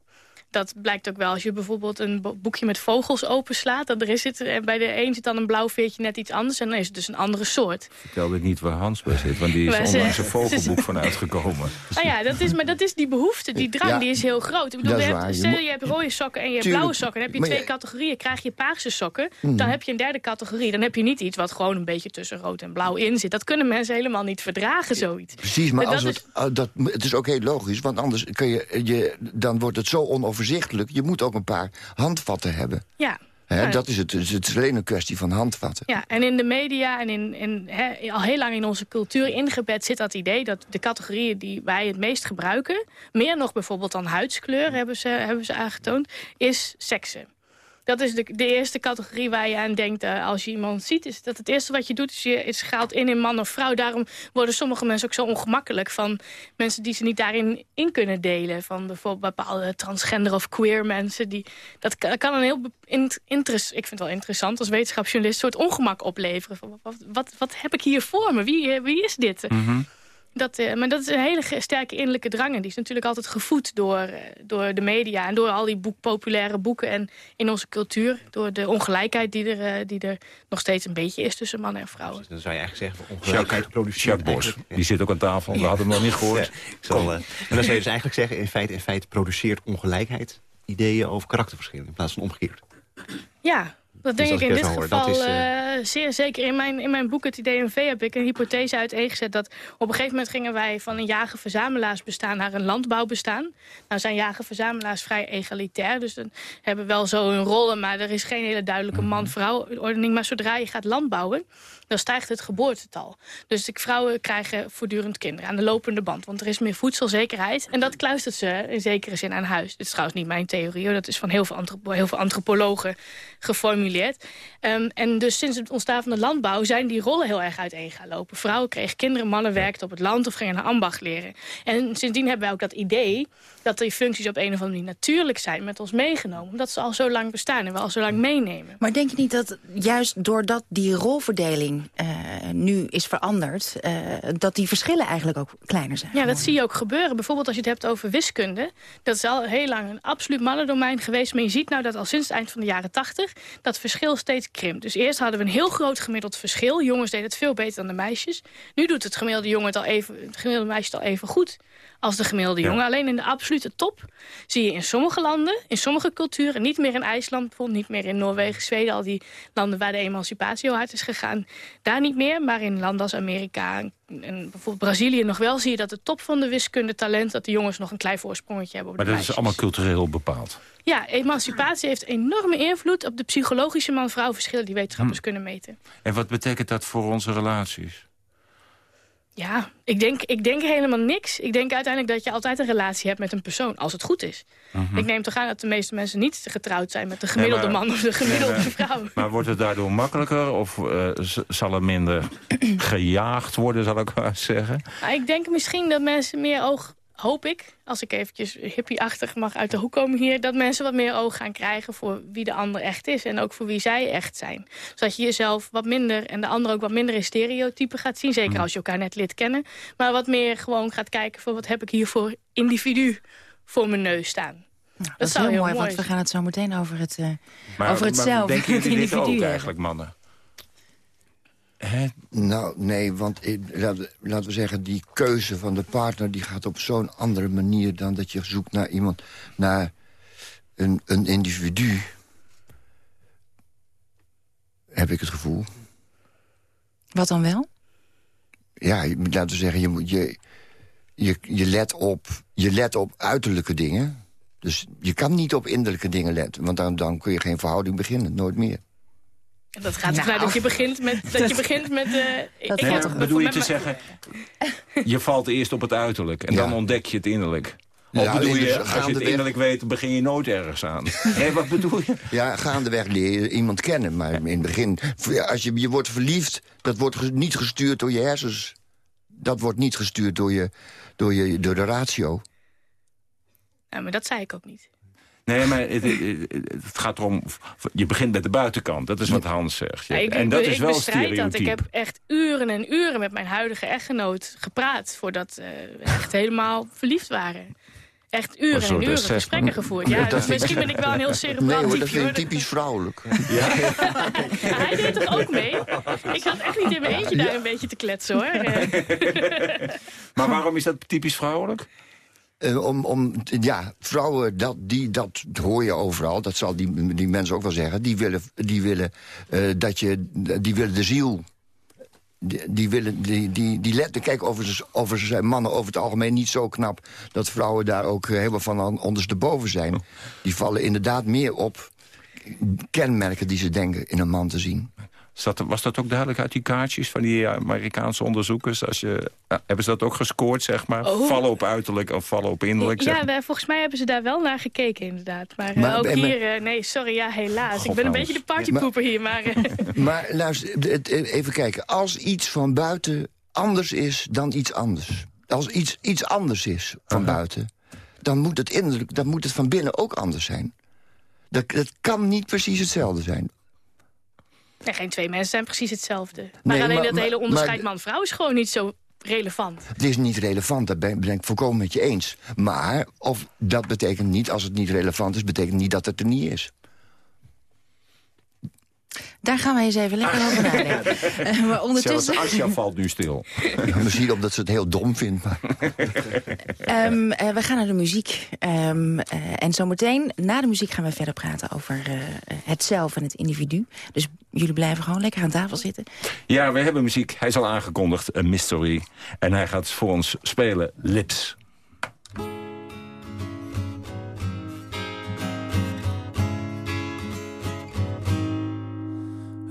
Dat blijkt ook wel als je bijvoorbeeld een bo- boekje met vogels openslaat. Dan er is het, en bij de een zit dan een blauw veertje net iets anders. En dan is het dus een andere soort. Vertel dit niet waar Hans bij zit, want die is onlangs een vogelboek van uitgekomen. Nou ja, dat is, maar dat is die behoefte, die drang, Ja, die is heel groot. Ik bedoel, dat is je hebt, stel je hebt rode sokken en je hebt blauwe sokken. Dan heb je twee je- categorieën. Krijg je paarse sokken, Mhm. dan heb je een derde categorie. Dan heb je niet iets wat gewoon een beetje tussen rood en blauw in zit. Dat kunnen mensen helemaal niet verdragen, zoiets. Precies, maar Dat als is- het, ah, dat, het is ook heel logisch, want anders kun je, je, dan wordt het zo onoverzichtelijk. Je moet ook een paar handvatten hebben. Ja. Dat is het, dus het is alleen een kwestie van handvatten. Ja, en in de media en in, al heel lang in onze cultuur ingebed zit dat idee... dat de categorieën die wij het meest gebruiken... meer nog bijvoorbeeld dan huidskleur, hebben ze, hebben ze aangetoond... is seksen. Dat is de, de eerste categorie waar je aan denkt eh, als je iemand ziet. Is dat het eerste wat je doet is je is schaalt in in man of vrouw. Daarom worden sommige mensen ook zo ongemakkelijk van mensen die ze niet daarin in kunnen delen. Van bijvoorbeeld bepaalde transgender of queer mensen. Die, dat kan, een heel int- interess, ik vind het wel interessant als wetenschapsjournalist, soort ongemak opleveren. Van, wat, wat, wat heb ik hier voor me? Wie, eh, wie is dit? Dat, eh, maar dat is een hele sterke innerlijke drang. En die is natuurlijk altijd gevoed door, eh, door de media... en door al die boek, populaire boeken en in onze cultuur. Door de ongelijkheid die er, eh, die er nog steeds een beetje is tussen mannen en vrouwen. Dan zou je eigenlijk zeggen, ongelijkheid produceert Jacques Bos, die zit ook aan tafel. We hadden hem nog niet gehoord. Ja, ik zal, eh, en dan zou je dus eigenlijk zeggen, in feite, in feite produceert ongelijkheid ideeën over karakterverschillen in plaats van omgekeerd. Ja, Dat Dus denk ik in dit geval is, eh, eh, zeer zeker. In mijn, in mijn boek Het IDMV heb ik een hypothese uiteengezet... dat op een gegeven moment gingen wij van een jager-verzamelaars bestaan... naar een landbouwbestaan. Nou zijn jager-verzamelaars vrij egalitair. Dus dan hebben wel zo hun rollen... maar er is geen hele duidelijke Mhm. man-vrouw-ordening. Maar zodra je gaat landbouwen, dan stijgt het geboortetal. Dus de vrouwen krijgen voortdurend kinderen aan de lopende band. Want er is meer voedselzekerheid. En dat kluistert ze in zekere zin aan huis. Dit is trouwens niet mijn theorie. Hoor. Dat is van heel veel, heel veel antropologen geformuleerd. Ehm, en dus sinds het ontstaan van de landbouw zijn die rollen heel erg uiteen gaan lopen. Vrouwen kregen kinderen, mannen werkten op het land of gingen naar ambacht leren. En sindsdien hebben wij ook dat idee dat die functies op een of andere manier natuurlijk zijn met ons meegenomen. Omdat ze al zo lang bestaan en we al zo lang meenemen. Maar denk je niet dat juist doordat die rolverdeling eh, nu is veranderd... eh, dat die verschillen eigenlijk ook kleiner zijn? Ja, dat zie je ook gebeuren. Bijvoorbeeld als je het hebt over wiskunde. Dat is al heel lang een absoluut mannendomein geweest. Maar je ziet nou dat al sinds het eind van de jaren tachtig... dat verschil steeds krimpt. Dus eerst hadden we een heel groot gemiddeld verschil. Jongens deden het veel beter dan de meisjes. Nu doet het gemiddelde jongen het al even, het gemiddelde meisje het al even goed als de gemiddelde Ja. jongen. Alleen in de absolute top zie je in sommige landen, in sommige culturen... niet meer in IJsland, bijvoorbeeld niet meer in Noorwegen, Zweden... al die landen waar de emancipatie heel hard is gegaan. Daar niet meer, maar in landen als Amerika en bijvoorbeeld Brazilië nog wel... zie je dat de top van de wiskunde talent... dat de jongens nog een klein voorsprongetje hebben op de Maar dat is allemaal cultureel bepaald. Ja, emancipatie heeft enorme invloed op de psychologische man-vrouw verschillen... die wetenschappers Hm. kunnen meten. En wat betekent dat voor onze relaties? Ja, ik denk, ik denk helemaal niks. Ik denk uiteindelijk dat je altijd een relatie hebt met een persoon, als het goed is. Mhm. Ik neem toch aan dat de meeste mensen niet getrouwd zijn met de gemiddelde Nee, maar- man of de gemiddelde Nee, vrouw. Maar wordt het daardoor makkelijker of eh, zal er minder gejaagd worden, zal ik maar zeggen? Maar ik denk misschien dat mensen meer oog, hoop ik, als ik eventjes hippieachtig mag uit de hoek komen hier, dat mensen wat meer oog gaan krijgen voor wie de ander echt is en ook voor wie zij echt zijn. Zodat je jezelf wat minder en de ander ook wat minder in stereotypen gaat zien, zeker als je elkaar net lid kennen. Maar wat meer gewoon gaat kijken voor wat heb ik hier voor individu voor mijn neus staan. dat, is heel mooi, want we gaan het zo meteen over het, eh Maar, over het maar zelf. denken het jullie dit ook eigenlijk, mannen? Nou, nee, want laten we- zeggen... die keuze van de partner die gaat op zo'n andere manier... dan dat je zoekt naar iemand, naar een, een individu. Heb ik het gevoel. Wat dan wel? Ja, je- laten we zeggen, je, moet- je, je, je, let op, je let op uiterlijke dingen. Dus je kan niet op innerlijke dingen letten. Want dan, dan kun je geen verhouding beginnen, nooit meer. En dat gaat Nou. uit dat je begint met... Dat je begint met eh, ik- ik Nee, heb maar toch bedoel je te zeggen, je valt eerst op het uiterlijk en dan ontdek je het innerlijk? Of Ja, bedoel alleen je, dus als je het innerlijk weet, begin je nooit ergens aan? Hé, wat bedoel je? Ja, gaandeweg leer je iemand kennen. Maar in het begin, als je, je wordt verliefd... dat wordt niet gestuurd door je hersens. Dat wordt niet gestuurd door, je, door, je, door de ratio. Ja, maar dat zei ik ook niet. Nee, maar het, het- het gaat erom, je begint met de buitenkant. Dat is wat Hans zegt. Ja, ik, en dat ik, is ik wel bestrijd dat. Ik heb echt uren en uren met mijn huidige echtgenoot gepraat... voordat eh, we echt helemaal verliefd waren. Echt uren Een soort en uren gesprekken gevoerd. Ja, dus misschien ben ik wel een heel cerebraal Nee hoor, dat type, vind ik hoor. typisch vrouwelijk. Ja, hij deed toch ook mee? Ik zat echt niet in mijn eentje daar een beetje te kletsen, hoor. Maar waarom is dat typisch vrouwelijk? Eh, om, om, ja, vrouwen, dat, die, dat hoor je overal. Dat zal die, die mensen ook wel zeggen. Die willen, die willen, eh, dat je, die willen de ziel. Die, willen, die, die, die letten, kijk, overigens, overigens zijn mannen over het algemeen niet zo knap... dat vrouwen daar ook eh, helemaal van ondersteboven zijn. Die vallen inderdaad meer op kenmerken die ze denken in een man te zien. Dat- was dat ook duidelijk uit die kaartjes van die eh, Amerikaanse onderzoekers? Als je, eh, hebben ze dat ook gescoord, zeg maar? Oh. Vallen op uiterlijk of vallen op innerlijk? zeg ja, maar? daar- volgens mij hebben ze daar wel naar gekeken, inderdaad. Maar, eh, Maar- ook hier, nee, sorry, ja, helaas. ik ben een Hans. beetje de partypoeper hier, maar... Maar luister, even kijken. Als iets van buiten anders is dan iets anders... als iets, iets anders is van buiten... dan moet het innerlijk, dan moet het van binnen ook anders zijn. Dat, dat kan niet precies hetzelfde zijn. Nee, geen twee mensen zijn precies hetzelfde. Maar Nee, alleen maar- dat maar- hele onderscheid man-vrouw is gewoon niet zo relevant. Het is niet relevant, dat ben, ben ik volkomen met je eens. Maar of, dat betekent niet, als het niet relevant is... betekent niet dat het er niet is. Daar gaan wij eens even lekker over nadenken. Eh, maar ondertussen... Zelfs Asja valt nu stil. Misschien omdat ze het heel dom vindt. Maar... Ehm, eh, we gaan naar de muziek. Ehm, eh, en zometeen, na de muziek, gaan we verder praten over eh, het zelf en het individu. Dus jullie blijven gewoon lekker aan tafel zitten. Ja, we hebben muziek. Hij is al aangekondigd, een mystery. En hij gaat voor ons spelen Lips.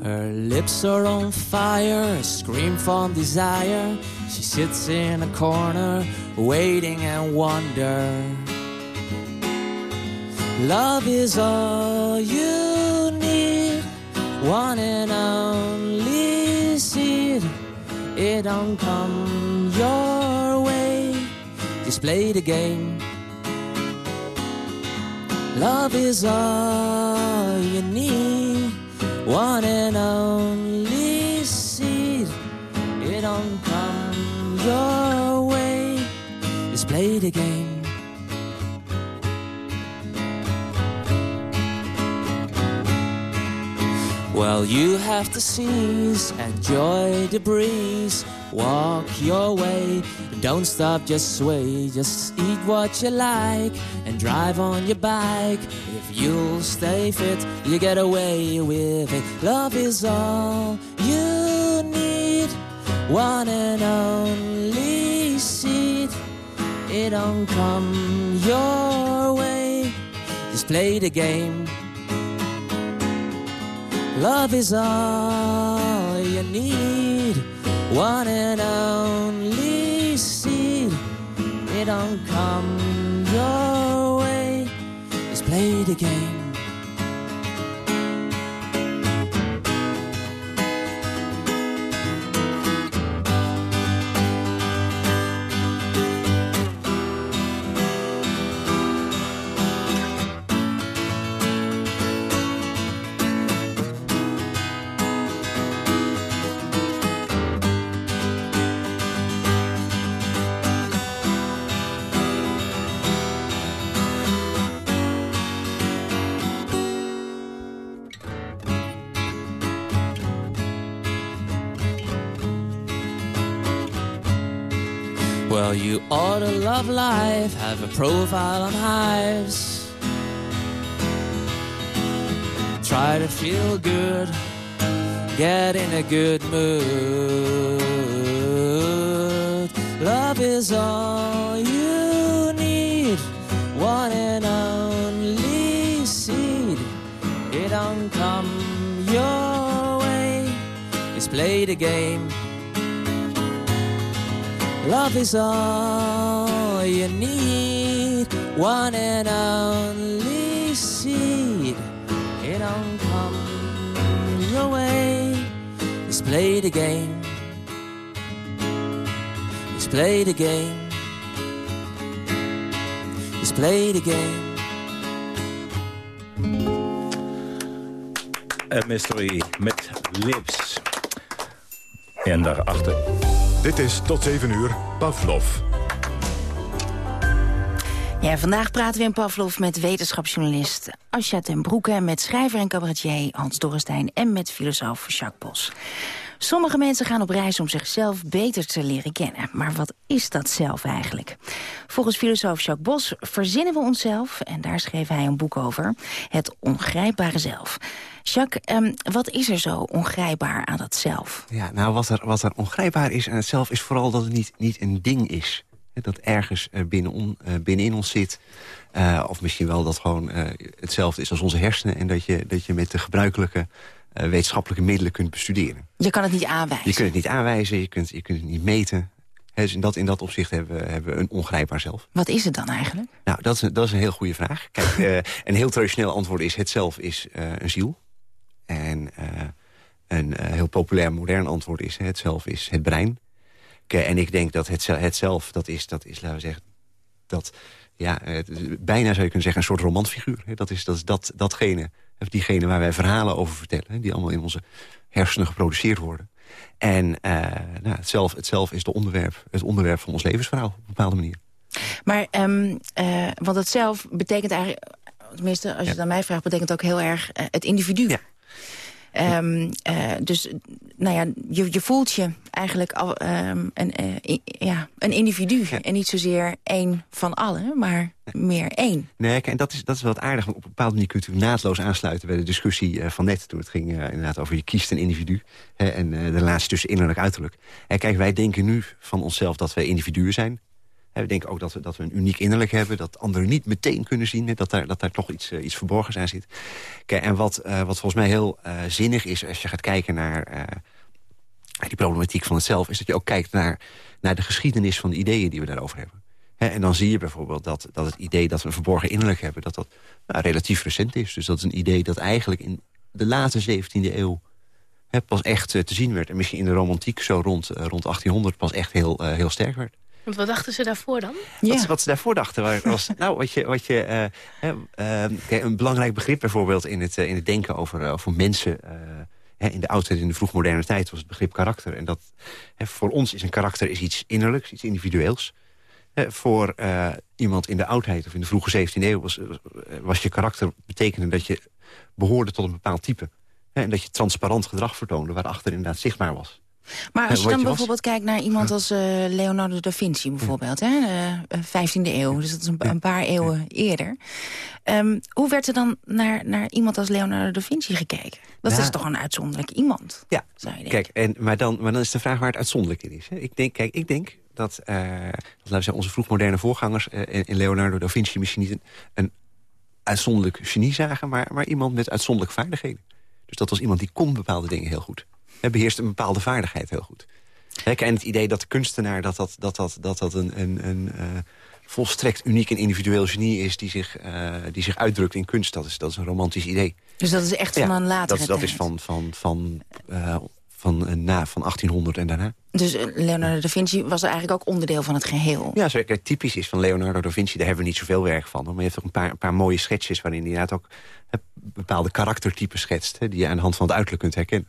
Her lips are on fire, a scream from desire. She sits in a corner, waiting and wonder. Love is all you need, one and only seed. It don't come your way, just play the game. Love is all you need one and only seed. It don't come your way. Just play the game. Well, you have to seize, and enjoy the breeze, walk your way. Don't stop, just sway, just eat what you like and drive on your bike. If you'll stay fit, you get away with it. Love is all you need, one and only seed. It don't come your way, just play the game. Love is all you need, one and only seed. It don't come your way, just play the game. You ought to love life, have a profile on hives. Try to feel good, get in a good mood. Love is all you need, one and only seed. It don't come your way, just play the game. Love is all you need, one and only seed. It don't come your way. Just play the game. Just play the game. Just play the game. Een mystery met Lips. En daarachter Dit is tot 7 uur Pavlov. Ja, vandaag praten we in Pavlov met wetenschapsjournalist Asja ten Broeke... met schrijver en cabaretier Hans Dorrestein en met filosoof Jacques Bos. Sommige mensen gaan op reis om zichzelf beter te leren kennen. Maar wat is dat zelf eigenlijk? Volgens filosoof Jacques Bos verzinnen we onszelf... en daar schreef hij een boek over, het ongrijpbare zelf. Jacques, ehm, wat is er zo ongrijpbaar aan dat zelf? Ja, nou, wat er, wat er ongrijpbaar is aan het zelf... is vooral dat het niet, niet een ding is. Dat ergens eh, binnenon, eh, binnenin ons zit. Eh, of misschien wel dat gewoon eh, hetzelfde is als onze hersenen... en dat je, dat je met de gebruikelijke eh, wetenschappelijke middelen kunt bestuderen. Je kan het niet aanwijzen. Je kunt het niet aanwijzen, je kunt, je kunt het niet meten. Dus in dat, in dat opzicht hebben, we- hebben we een ongrijpbaar zelf. Wat is het dan eigenlijk? Nou, dat is, een- dat is een heel goede vraag. Kijk, eh, een heel traditioneel antwoord is... het zelf is eh, een ziel. En eh, een eh, heel populair modern antwoord is... het zelf is het brein. Kijk, en ik denk dat het, het zelf, dat is, dat is, laten we zeggen... dat, ja, bijna zou je kunnen zeggen een soort romanfiguur. hè. Dat is, dat, is dat, datgene, of diegene waar wij verhalen over vertellen... die allemaal in onze hersenen geproduceerd worden. En eh, nou, het, zelf, het zelf is de onderwerp, het onderwerp van ons levensverhaal... op een bepaalde manier. Maar, ehm, eh, want het zelf betekent eigenlijk... tenminste, als je het aan mij vraagt, betekent het ook heel erg eh, het individu. Ehm, eh, dus nou ja, je, je voelt je eigenlijk al, ehm, een, eh, i- ja, een individu. En niet zozeer één van allen, maar meer één. Nee, en dat is, dat is wel want Op een bepaalde manier kunt u naadloos aansluiten bij de discussie eh, van net. Toen het ging inderdaad over je kiest een individu. Hè, en de relatie tussen innerlijk en uiterlijk. En kijk, wij denken nu van onszelf dat wij individuen zijn. We denken ook dat we, dat we een uniek innerlijk hebben. Dat anderen niet meteen kunnen zien. Dat daar, dat daar toch iets, eh, iets verborgen aan zit. Kijk, en wat, eh, wat volgens mij heel eh, zinnig is als je gaat kijken naar... die problematiek van het zelf... is dat je ook kijkt naar, naar de geschiedenis van de ideeën die we daarover hebben. En dan zie je bijvoorbeeld dat, dat het idee dat we een verborgen innerlijk hebben... dat dat nou, relatief recent is. Dus dat is een idee dat eigenlijk in de late 17e eeuw... pas echt te zien werd. En misschien in de romantiek zo rond, rond 1800 pas echt heel, heel sterk werd. Want wat dachten ze daarvoor dan? Wat, ze- wat ze daarvoor dachten wa- was... nou, wat je, wat je, eh, hè, eh, een belangrijk begrip bijvoorbeeld in het, eh, in het denken over, over mensen... eh, hè, in de oudheid, in de vroegmoderne tijd, was het begrip karakter. En dat hè, voor ons is een karakter is iets innerlijks, iets individueels. Hè, voor eh, iemand in de oudheid of in de vroege 17e eeuw was, was je karakter betekende dat je behoorde tot een bepaald type. Hè, en dat je transparant gedrag vertoonde, waarachter inderdaad zichtbaar was. Maar Eh, als je dan bijvoorbeeld kijkt naar iemand als eh, Leonardo da Vinci bijvoorbeeld, hè, de eh, 15e eeuw, dus dat is een, paar eeuwen eerder. Ehm, hoe werd er dan naar, naar iemand als Leonardo da Vinci gekeken? Dat Nou, is toch een uitzonderlijk iemand? Ja, zou je denken. kijk, en, maar, dan, maar dan is de vraag waar het uitzonderlijk in is. Hè. Ik denk, kijk, ik denk dat, eh, dat laten we zeggen, onze vroegmoderne voorgangers... eh, in, in Leonardo da Vinci misschien niet een, een uitzonderlijk genie zagen... Maar, maar iemand met uitzonderlijke vaardigheden. Dus dat was iemand die kon bepaalde dingen heel goed. Hij beheerst een bepaalde vaardigheid heel goed. En het idee dat de kunstenaar dat dat, dat, dat, dat, dat een, een, een eh, volstrekt uniek en individueel genie is... Die zich, eh, die zich uitdrukt in kunst, dat is, dat is een romantisch idee. Dus dat is echt van een latere dat, dat tijd. is van, van, van, eh, van, na, van 1800 en daarna. Dus Leonardo da Vinci was er eigenlijk ook onderdeel van het geheel. Ja, kijk, typisch is van Leonardo da Vinci, daar hebben we niet zoveel werk van. Maar je heeft ook een paar, een paar mooie sketches waarin hij inderdaad ook bepaalde karaktertypen schetst... Hè, die je aan de hand van het uiterlijk kunt herkennen.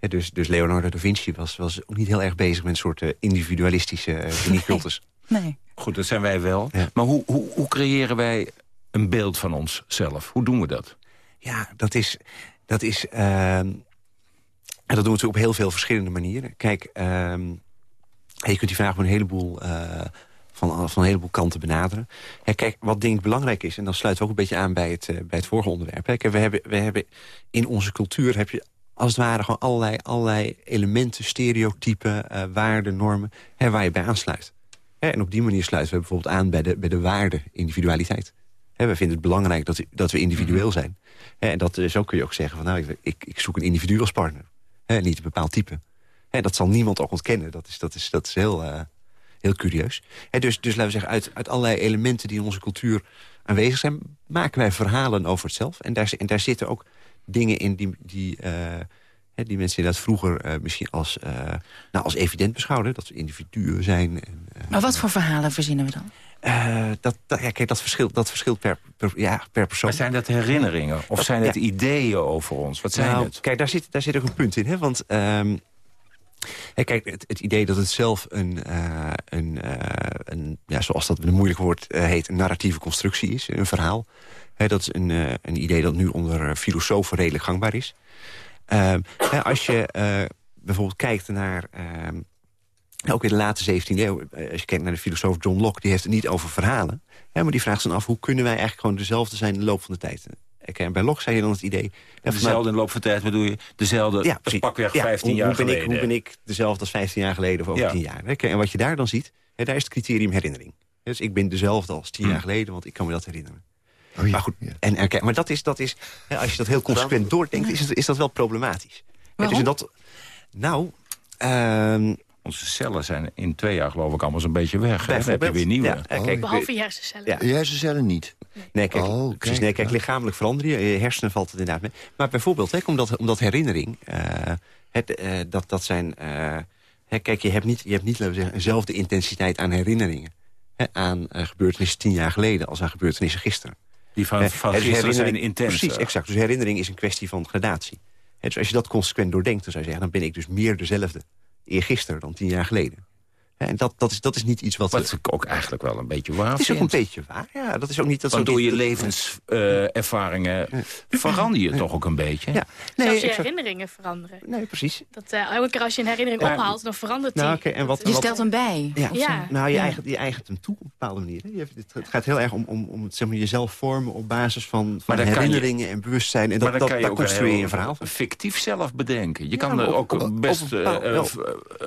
Dus, dus Leonardo da Vinci was, was ook niet heel erg bezig met een soort eh, individualistische uh, geniecultus. Nee. Goed, dat zijn wij wel. Maar hoe, hoe, hoe creëren wij een beeld van onszelf? Hoe doen we dat? Ja, dat is... Dat is ehm, en dat doen we natuurlijk op heel veel verschillende manieren. Kijk, ehm, je kunt die vraag op een heleboel, eh, van, van een heleboel kanten benaderen. Hè, kijk, wat denk ik belangrijk is, en dan sluit we ook een beetje aan bij het, bij het vorige onderwerp. Hè. Kijk, we hebben, we hebben in onze cultuur heb je als het ware gewoon allerlei, allerlei elementen, stereotypen, eh, waarden, normen, hè, waar je bij aansluit. Hè, en op die manier sluiten we bijvoorbeeld aan bij de, bij de waarde individualiteit. Hè, we vinden het belangrijk dat, dat we individueel zijn. Hè, en dat, zo kun je ook zeggen van nou, ik, ik, ik zoek een individu als partner. Hè, niet een bepaald type. Hè, dat zal niemand ook ontkennen. Dat is, dat is, dat is heel, eh, heel curieus. Hè, dus, dus laten we zeggen, uit, uit allerlei elementen die in onze cultuur aanwezig zijn... maken wij verhalen over het zelf. En daar, en daar zitten ook dingen in die, die, eh, hè, die mensen inderdaad vroeger eh, misschien als, eh, nou, als evident beschouwden. Dat we individuen zijn. En, eh, Maar wat voor verhalen verzinnen we dan? eh, dat, dat, ja, kijk, dat verschilt, dat verschilt per, per, ja, per persoon. Maar zijn dat herinneringen? Of Dat- zijn het ja. ideeën over ons? Wat zijn Nou, het? Kijk, daar zit, daar zit ook een punt in. Hè? Want ehm, hè, kijk, het, het idee dat het zelf een, eh, een, eh, een ja, zoals dat een moeilijk woord eh, heet... een narratieve constructie is, een verhaal. Dat is een, eh, een idee dat nu onder eh, filosofen redelijk gangbaar is. Ehm, als je eh, bijvoorbeeld kijkt naar... ehm, ook in de late 17e eeuw, als je kijkt naar de filosoof John Locke... die heeft het niet over verhalen. Hè, maar die vraagt zich dan af, hoe kunnen wij eigenlijk gewoon dezelfde zijn... in de loop van de tijd? Kijk, en bij Locke zei je dan het idee... Dezelfde in de loop van tijd bedoel je? Dezelfde, ja, precies. pakweg Ja, 15 hoe, jaar hoe ben geleden. Ik, hoe ben ik dezelfde als 15 jaar geleden of over Ja. 10 jaar? En wat je daar dan ziet, hè, daar is het criterium herinnering. Dus ik ben dezelfde als 10 Hm. jaar geleden, want ik kan me dat herinneren. Maar goed, en, maar dat is, dat is hè, als je dat heel consequent doordenkt, is, het, is dat wel problematisch. Dus in dat, nou, ehm, Onze cellen zijn in twee jaar geloof ik allemaal zo'n beetje weg. hè? Dan heb je weer nieuwe. Ja, eh, kijk, Behalve je hersencellen. Ja. Je hersencellen niet? Nee, kijk, Oh, nee, kijk lichamelijk veranderen je. Je hersenen valt het inderdaad mee. Maar bijvoorbeeld, hè, omdat, omdat herinnering... eh, het, eh, dat, dat zijn... eh, hè, kijk, je hebt niet, je hebt niet laten we zeggen, eenzelfde intensiteit aan herinneringen. Hè, aan gebeurtenissen tien jaar geleden als aan gebeurtenissen gisteren. Die van, van dus gisteren zijn intens. Precies, exact. Dus herinnering is een kwestie van gradatie. Dus als je dat consequent doordenkt, dan zou je zeggen... dan ben ik dus meer dezelfde eergisteren dan tien jaar geleden. En dat, dat, is, dat is niet iets wat... Wat ik ook eigenlijk wel een beetje waar Het is ook een beetje waar. Ja, dat is ook niet... Dat Want door je levenservaringen verander je toch ook een beetje. Ja. Zelfs je exact. herinneringen veranderen. Nee, precies. Dat, eh, elke keer als je een herinnering ophaalt, dan verandert die. Nou, oké, en wat, Je wat- stelt hem bij. Ja, nou, je, Ja. eigent, je eigent hem toe op een bepaalde manier. Hè. Je hebt- het, het gaat heel erg om, om, om het, zeg maar, jezelf vormen op basis van, van herinneringen en bewustzijn. En maar dat, dan dat, kan je construeer je een verhaal van. fictief zelf bedenken. Je kan er ook best eh, eh,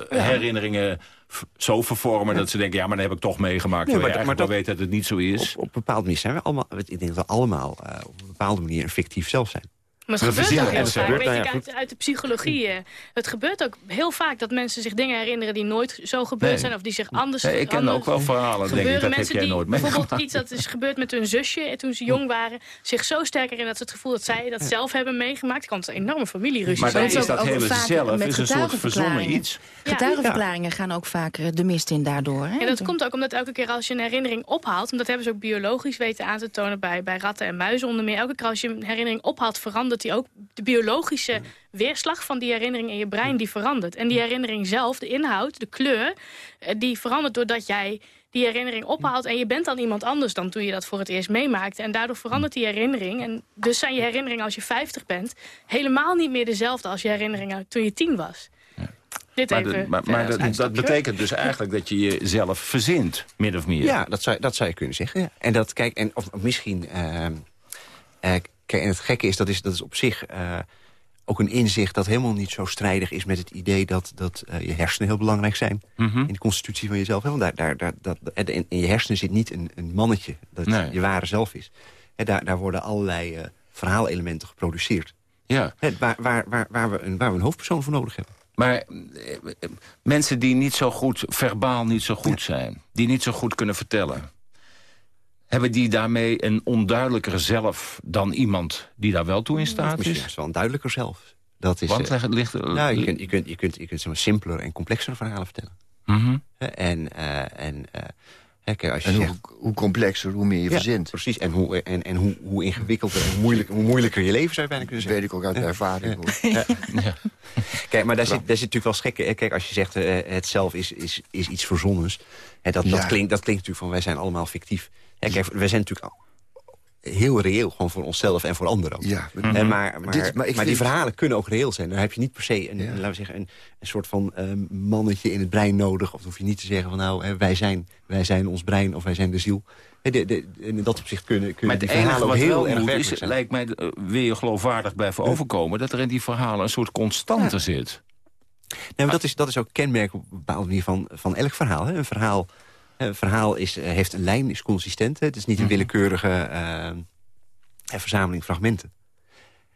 herinneringen zo vervormen dat ze denken... ja, maar dat heb ik toch meegemaakt. Nee, maar- maar wel weet dat het niet zo is. Op een bepaalde manier zijn we allemaal... Ik denk dat we allemaal eh, op een bepaalde manier een fictief zelf zijn. Maar het gebeurt ook heel vaak. Gebeurt, Weet nou ja, uit, uit de psychologie. eh, Het gebeurt ook heel vaak dat mensen zich dingen herinneren die nooit zo gebeurd Nee. zijn. Of die zich anders Nee, ik ken anders ook wel verhalen, denk ik, gebeuren. dat heb mensen jij die nooit bijvoorbeeld iets dat is gebeurd met hun zusje eh, toen ze jong waren. Zich zo sterk herinneren dat ze het gevoel dat zij dat zelf hebben meegemaakt. Kan het een enorme familieruzie Maar zijn. dan is dat hele zelf met is een soort verzonnen getuigenverklaringen. iets. Getuigenverklaringen gaan ook vaak eh, de mist in daardoor. Hè? En dat komt ook omdat elke keer als je een herinnering ophaalt... en dat hebben ze ook biologisch weten aan te tonen bij, bij ratten en muizen onder meer... elke keer als je een herinnering ophaalt verandert die ook... de biologische weerslag van die herinnering in je brein die verandert. En die herinnering zelf, de inhoud, de kleur... eh, die verandert doordat jij die herinnering ophaalt... en je bent dan iemand anders dan toen je dat voor het eerst meemaakte. En daardoor verandert die herinnering. En dus zijn je herinneringen als je 50 bent... helemaal niet meer dezelfde als je herinneringen toen je 10 was. Dit Maar, even de- maar, maar dat, dat betekent dus eigenlijk dat je jezelf verzint, min of meer. Ja, dat zou, dat zou je kunnen zeggen. Ja. En dat, kijk, en of, of misschien... ehm, eh, kijk, en het gekke is, dat is, dat is op zich eh, ook een inzicht... dat helemaal niet zo strijdig is met het idee dat, dat eh, je hersenen heel belangrijk zijn... Mhm. in de constitutie van jezelf. Hè, Want daar, daar, daar, dat, en in, in je hersenen zit niet een, een mannetje dat Nee. je ware zelf is. Hè, daar, daar worden allerlei eh, verhaalelementen geproduceerd. Ja. Hè, waar, waar, waar, waar, we een, waar we een hoofdpersoon voor nodig hebben. Maar mensen die niet zo goed, verbaal niet zo goed zijn... die niet zo goed kunnen vertellen... hebben die daarmee een onduidelijker zelf dan iemand die daar wel toe in staat Misschien is? wel een duidelijker zelf. Dat is, Want eh, leg- ligt, nou, je kunt, je kunt, je kunt, je kunt zeg maar, simpeler en complexere verhalen vertellen. Mhm. Hè, En, eh, en eh, hè, kijk, als je En zegt, hoe complexer, hoe meer je Ja, verzint. precies. En, hoe, en, en hoe, hoe ingewikkelder en hoe, moeilijk, hoe moeilijker je leven zou bijna kunnen Dat zeggen. weet ik ook uit ervaring. hoor. Ja. Kijk, maar daar zit, daar zit natuurlijk wel schrikken. Kijk, als je zegt eh, het zelf is, is, is iets verzonnens. Hè, dat, dat, Ja. klinkt, dat klinkt natuurlijk van wij zijn allemaal fictief. Kijk, wij zijn natuurlijk heel reëel, gewoon voor onszelf en voor anderen ook. Ja, maar, maar. Dit- maar die verhalen kunnen ook reëel zijn. Dan heb je niet per se een, Ja. laten we zeggen, een, een soort van eh, mannetje in het brein nodig. Of dan hoef je niet te zeggen van nou, hè, wij, zijn, wij zijn ons brein of wij zijn de ziel. Hè, de, de, in dat opzicht kunnen, kunnen Maar die verhalen ook wat heel erg moet werkelijk is, zijn. lijkt mij, eh, je geloofwaardig blijven overkomen... dat er in die verhalen een soort constante zit. Nee, maar dat, is, dat is ook kenmerk op een bepaalde manier van, van elk verhaal. Hè. Een verhaal, een verhaal is, eh, heeft een lijn, is consistent. Het is niet Mhm. een willekeurige eh, eh, verzameling fragmenten.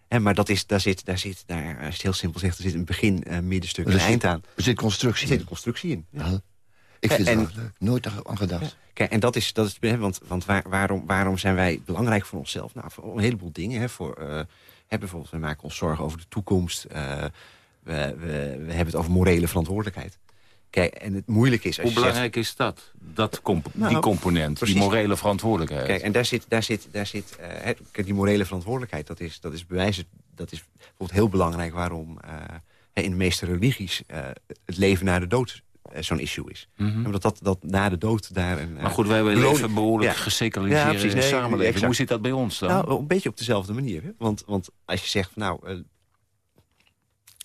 Hè, maar dat is, daar zit, daar zit daar, als je het heel simpel zegt, er zit een begin, eh middenstuk en eind aan. Er zit constructie Er zit in. een constructie in. Ja. Ja. Ik vind En- het wel leuk. Nooit aan gedacht. Kijk, en dat is, dat is want, want waar, waarom, waarom zijn wij belangrijk voor onszelf? Nou, voor een heleboel dingen. Hè, voor, eh, hè, bijvoorbeeld, we maken ons zorgen over de toekomst. eh, we, we, we hebben het over morele verantwoordelijkheid. Kijk, en het moeilijke is... Als Hoe je zegt, belangrijk is dat, dat comp- Nou, die component, precies. die morele verantwoordelijkheid? Kijk, en daar zit, daar zit, daar zit kijk, die morele verantwoordelijkheid, dat is, dat is bewijzen, dat is bijvoorbeeld heel belangrijk waarom eh, in de meeste religies eh, het leven na de dood zo'n issue is. Mhm. Omdat dat, dat na de dood daar een... Maar goed, wij beloning- leven behoorlijk Ja. geseculariseerde Ja, nee, samenleving. exact. Hoe zit dat bij ons dan? Nou, een beetje op dezelfde manier. Hè? Want, want als je zegt, nou,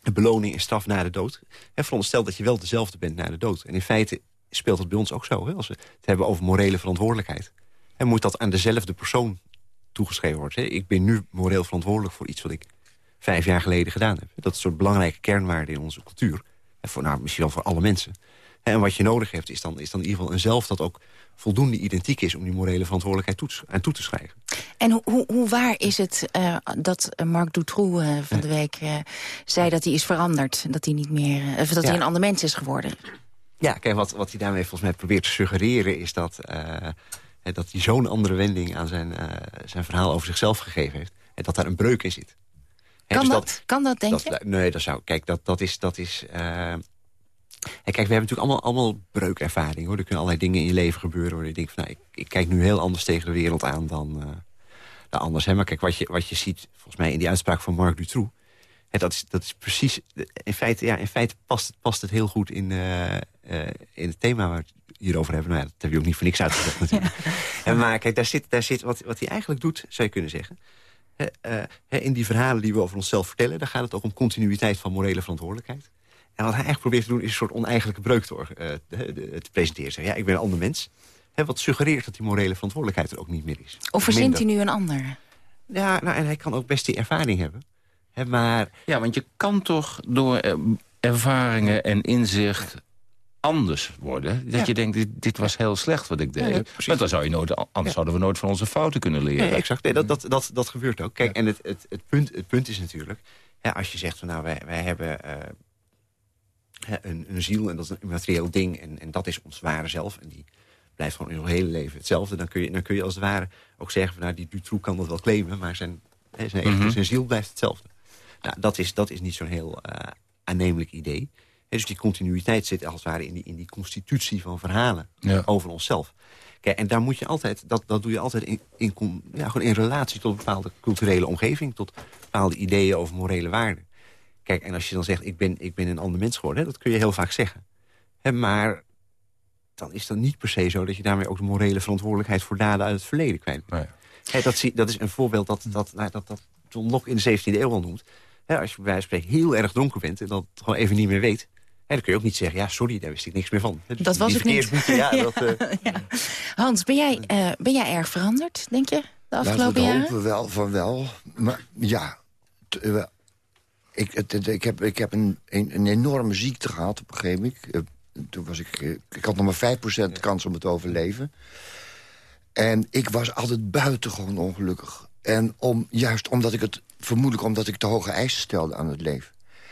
eh, beloning en straf na de dood. Hè, veronderstel dat je wel dezelfde bent na de dood. En in feite speelt het bij ons ook zo. Hè? Als we het hebben over morele verantwoordelijkheid. En moet dat aan dezelfde persoon toegeschreven worden. Hè? Ik ben nu moreel verantwoordelijk voor iets wat ik vijf jaar geleden gedaan heb. Dat is een soort belangrijke kernwaarde in onze cultuur. En voor, nou, misschien wel voor alle mensen. En wat je nodig hebt is dan, is dan in ieder geval een zelf dat ook voldoende identiek is... om die morele verantwoordelijkheid toe te, aan toe te schrijven. En hoe, waar is het eh, dat Marc Dutroux eh, van de week eh, zei dat hij is veranderd? Dat hij niet meer, of dat Ja. hij een ander mens is geworden? Ja, kijk, wat, wat hij daarmee volgens mij probeert te suggereren... is dat, dat hij zo'n andere wending aan zijn, zijn verhaal over zichzelf gegeven heeft. En dat daar een breuk in zit. Kan dus dat? Kan dat, denk je? Nee, dat zou... Kijk, dat, dat is... Dat is kijk, we hebben natuurlijk allemaal, allemaal breukervaring. Hoor. Er kunnen allerlei dingen in je leven gebeuren... waar je denkt van, nou, ik, ik kijk nu heel anders tegen de wereld aan dan, eh, dan anders. Hè. Maar kijk, wat je, wat je ziet, volgens mij in die uitspraak van Marc Dutroux... Hè, dat, is, dat is precies... In feite, ja, in feite past, past het heel goed in, eh, eh, in het thema waar we het hierover hebben. Nou ja, dat heb je ook niet voor niks uitgezocht natuurlijk. En maar kijk, daar zit, daar zit wat, wat hij eigenlijk doet, zou je kunnen zeggen... Hè, hè, in die verhalen die we over onszelf vertellen... daar gaat het ook om continuïteit van morele verantwoordelijkheid. En wat hij eigenlijk probeert te doen... is een soort oneigenlijke breuk te, eh, te, te presenteren. Zeggen, ja, ik ben een ander mens. Hè, wat suggereert dat die morele verantwoordelijkheid er ook niet meer is. Of verzint hij nu een ander? Ja, nou, en hij kan ook best die ervaring hebben. Hè, maar... Ja, want je kan toch door eh, ervaringen en inzicht anders worden. Dat Ja. je denkt, dit, dit was heel slecht wat ik deed. Ja, maar dan zou je nooit, anders Ja. zouden we nooit van onze fouten kunnen leren. Nee, exact. Nee, dat, dat, dat, dat gebeurt ook. Kijk, en het, het, het, punt, het punt is natuurlijk... Hè, als je zegt, van, nou, wij, wij hebben eh, een, een ziel... en dat is een materieel ding en, en dat is ons ware zelf... en die blijft gewoon in ons hele leven hetzelfde... dan kun je, dan kun je als het ware ook zeggen... van, nou, die Dutroux kan dat wel claimen... maar zijn, hè, zijn, Mhm. zijn ziel blijft hetzelfde. Nou, dat is, dat is niet zo'n heel eh, aannemelijk idee. Hè, dus die continuïteit zit als het ware in die, in die constitutie van verhalen Ja. over onszelf. Kijk, en daar moet je altijd, dat, dat doe je altijd in, in, ja, gewoon in relatie tot een bepaalde culturele omgeving, tot bepaalde ideeën over morele waarden. Kijk, en als je dan zegt, ik ben, ik ben een ander mens geworden, hè, dat kun je heel vaak zeggen. Hè, maar dan is dat niet per se zo dat je daarmee ook de morele verantwoordelijkheid voor daden uit het verleden kwijt bent. Hè, dat, zie- dat is een voorbeeld dat, dat, nou, dat, dat John Locke in de 17e eeuw al noemt. Hè, als je bij wijze van spreken heel erg dronken bent en dat gewoon even niet meer weet, hè, dan kun je ook niet zeggen, ja, sorry, daar wist ik niks meer van. Dus Dat was ik niet. Ja, dat, eh, Hans, ben jij, eh, ben jij erg veranderd, denk je, de Laten we afgelopen jaren? hopen wel, van wel. Maar ja, eh, wel. Ik, het, het- ik heb, ik heb een, een, een enorme ziekte gehad op een gegeven moment. Eh, Toen was ik, eh, ik had nog maar 5% kans om het te overleven. En ik was altijd buitengewoon ongelukkig. En om, juist omdat ik het, vermoedelijk omdat ik te hoge eisen stelde aan het leven.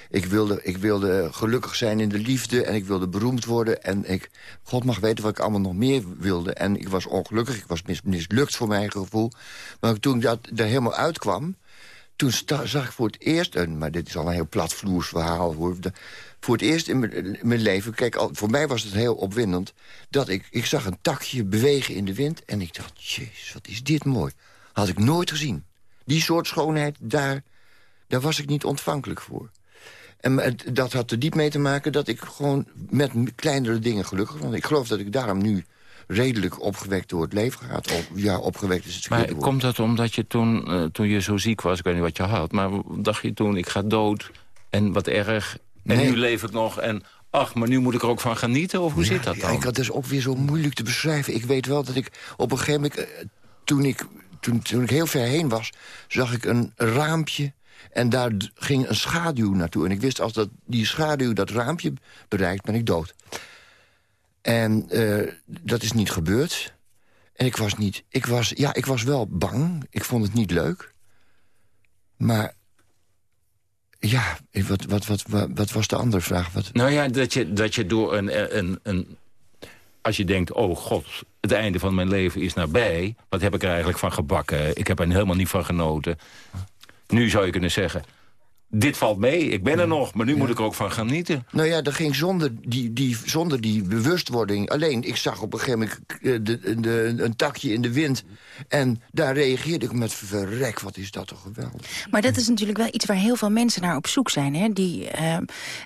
Ik wilde, ik wilde gelukkig zijn in de liefde en ik wilde beroemd worden. En ik, God mag weten wat ik allemaal nog meer wilde. En ik was ongelukkig, ik was mis, mislukt voor mijn gevoel. Maar toen dat er helemaal uitkwam... toen zag ik voor het eerst, en, maar dit is al een heel platvloers verhaal... Hoor, voor het eerst in mijn, leven, kijk, voor mij was het heel opwindend... dat ik, ik zag een takje bewegen in de wind en ik dacht... jezus, wat is dit mooi. Had ik nooit gezien. Die soort schoonheid, daar, daar was ik niet ontvankelijk voor. En dat had er diep mee te maken dat ik gewoon met kleinere dingen gelukkig was. Ik geloof dat ik daarom nu redelijk opgewekt door het leven ga. Op, ja, opgewekt is het Maar woord. komt dat omdat je toen, eh, toen je zo ziek was, ik weet niet wat je had... maar dacht je toen, ik ga dood en wat erg, en Nee. nu leef ik nog... en ach, maar nu moet ik er ook van genieten, of hoe zit dat Ja, dan? ik had dus ook weer zo moeilijk te beschrijven. Ik weet wel dat ik op een gegeven moment, eh, toen ik, toen, toen ik heel ver heen was... zag ik een raampje en daar ging een schaduw naartoe. En ik wist, als dat, die schaduw dat raampje bereikt, ben ik dood. En eh, dat is niet gebeurd. En ik was niet... Ik was, ja, ik was wel bang. Ik vond het niet leuk. Maar... Ja, wat, wat, wat, wat, was de andere vraag? Wat, Nou ja, dat je, dat je door een, een, een... Als je denkt, oh god, het einde van mijn leven is nabij... wat heb ik er eigenlijk van gebakken? Ik heb er helemaal niet van genoten. Nu zou je kunnen zeggen, dit valt mee, ik ben er nog... maar nu moet ik er ook van genieten. Nou ja, dat ging zonder die, die, zonder die bewustwording. Alleen, ik zag op een gegeven moment eh, de, de, een takje in de wind. En daar reageerde ik met verrek, wat is dat toch geweldig. Maar dat is natuurlijk wel iets waar heel veel mensen naar op zoek zijn. Hè? Die, eh,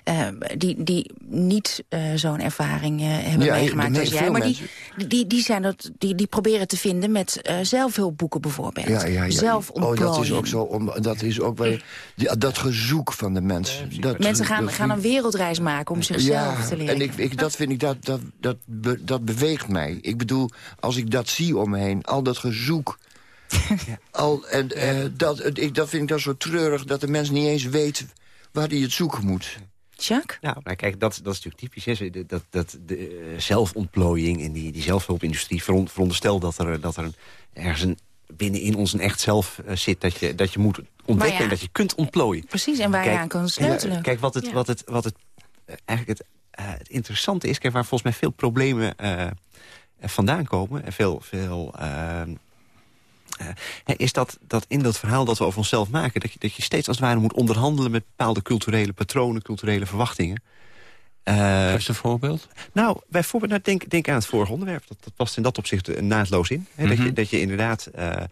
eh, die, die niet eh, zo'n ervaring eh, hebben Ja, meegemaakt als jij. Maar die, mensen. die, die, zijn dat, die, die proberen te vinden met eh, zelfhulpboeken bijvoorbeeld. Ja, ja, ja. Zelfontplooiing. Oh, dat is ook zo. Om, dat is ook weer, die- dat gezoek van de mensen. Dat, Mensen gaan, dat- gaan een wereldreis maken om zichzelf ja, te leren. en ik, ik, dat vind ik, dat, dat, dat, be- dat beweegt mij. Ik bedoel, als ik dat zie om me heen, al dat gezoek... Al, en, eh, dat, ik, dat vind ik dan zo treurig dat de mens niet eens weet waar hij het zoeken moet. Jacques? Nou, kijk, dat, dat is natuurlijk typisch. Hè. Dat, dat, de eh, zelfontplooiing en die, die zelfhulpindustrie veron- veronderstelt dat er, dat er een, ergens een, binnenin ons een echt zelf eh, zit... Dat je, dat je moet ontdekken ja. en dat je kunt ontplooien. Precies, en waar je aan kan sleutelen. Ja, kijk, wat het, wat het, wat het eh, eigenlijk het, eh, het interessante is... Kijk, waar volgens mij veel problemen eh, vandaan komen... en veel, veel eh, eh, hè, is dat, dat in dat verhaal dat we over onszelf maken... Dat je, dat je steeds als het ware moet onderhandelen met bepaalde culturele patronen... culturele verwachtingen. Uh, Geef een voorbeeld? Nou, bijvoorbeeld, nou, denk, denk aan het vorige onderwerp. Dat, dat past in dat opzicht eh, naadloos in. Hè, dat, je, Mhm. dat je inderdaad... eh,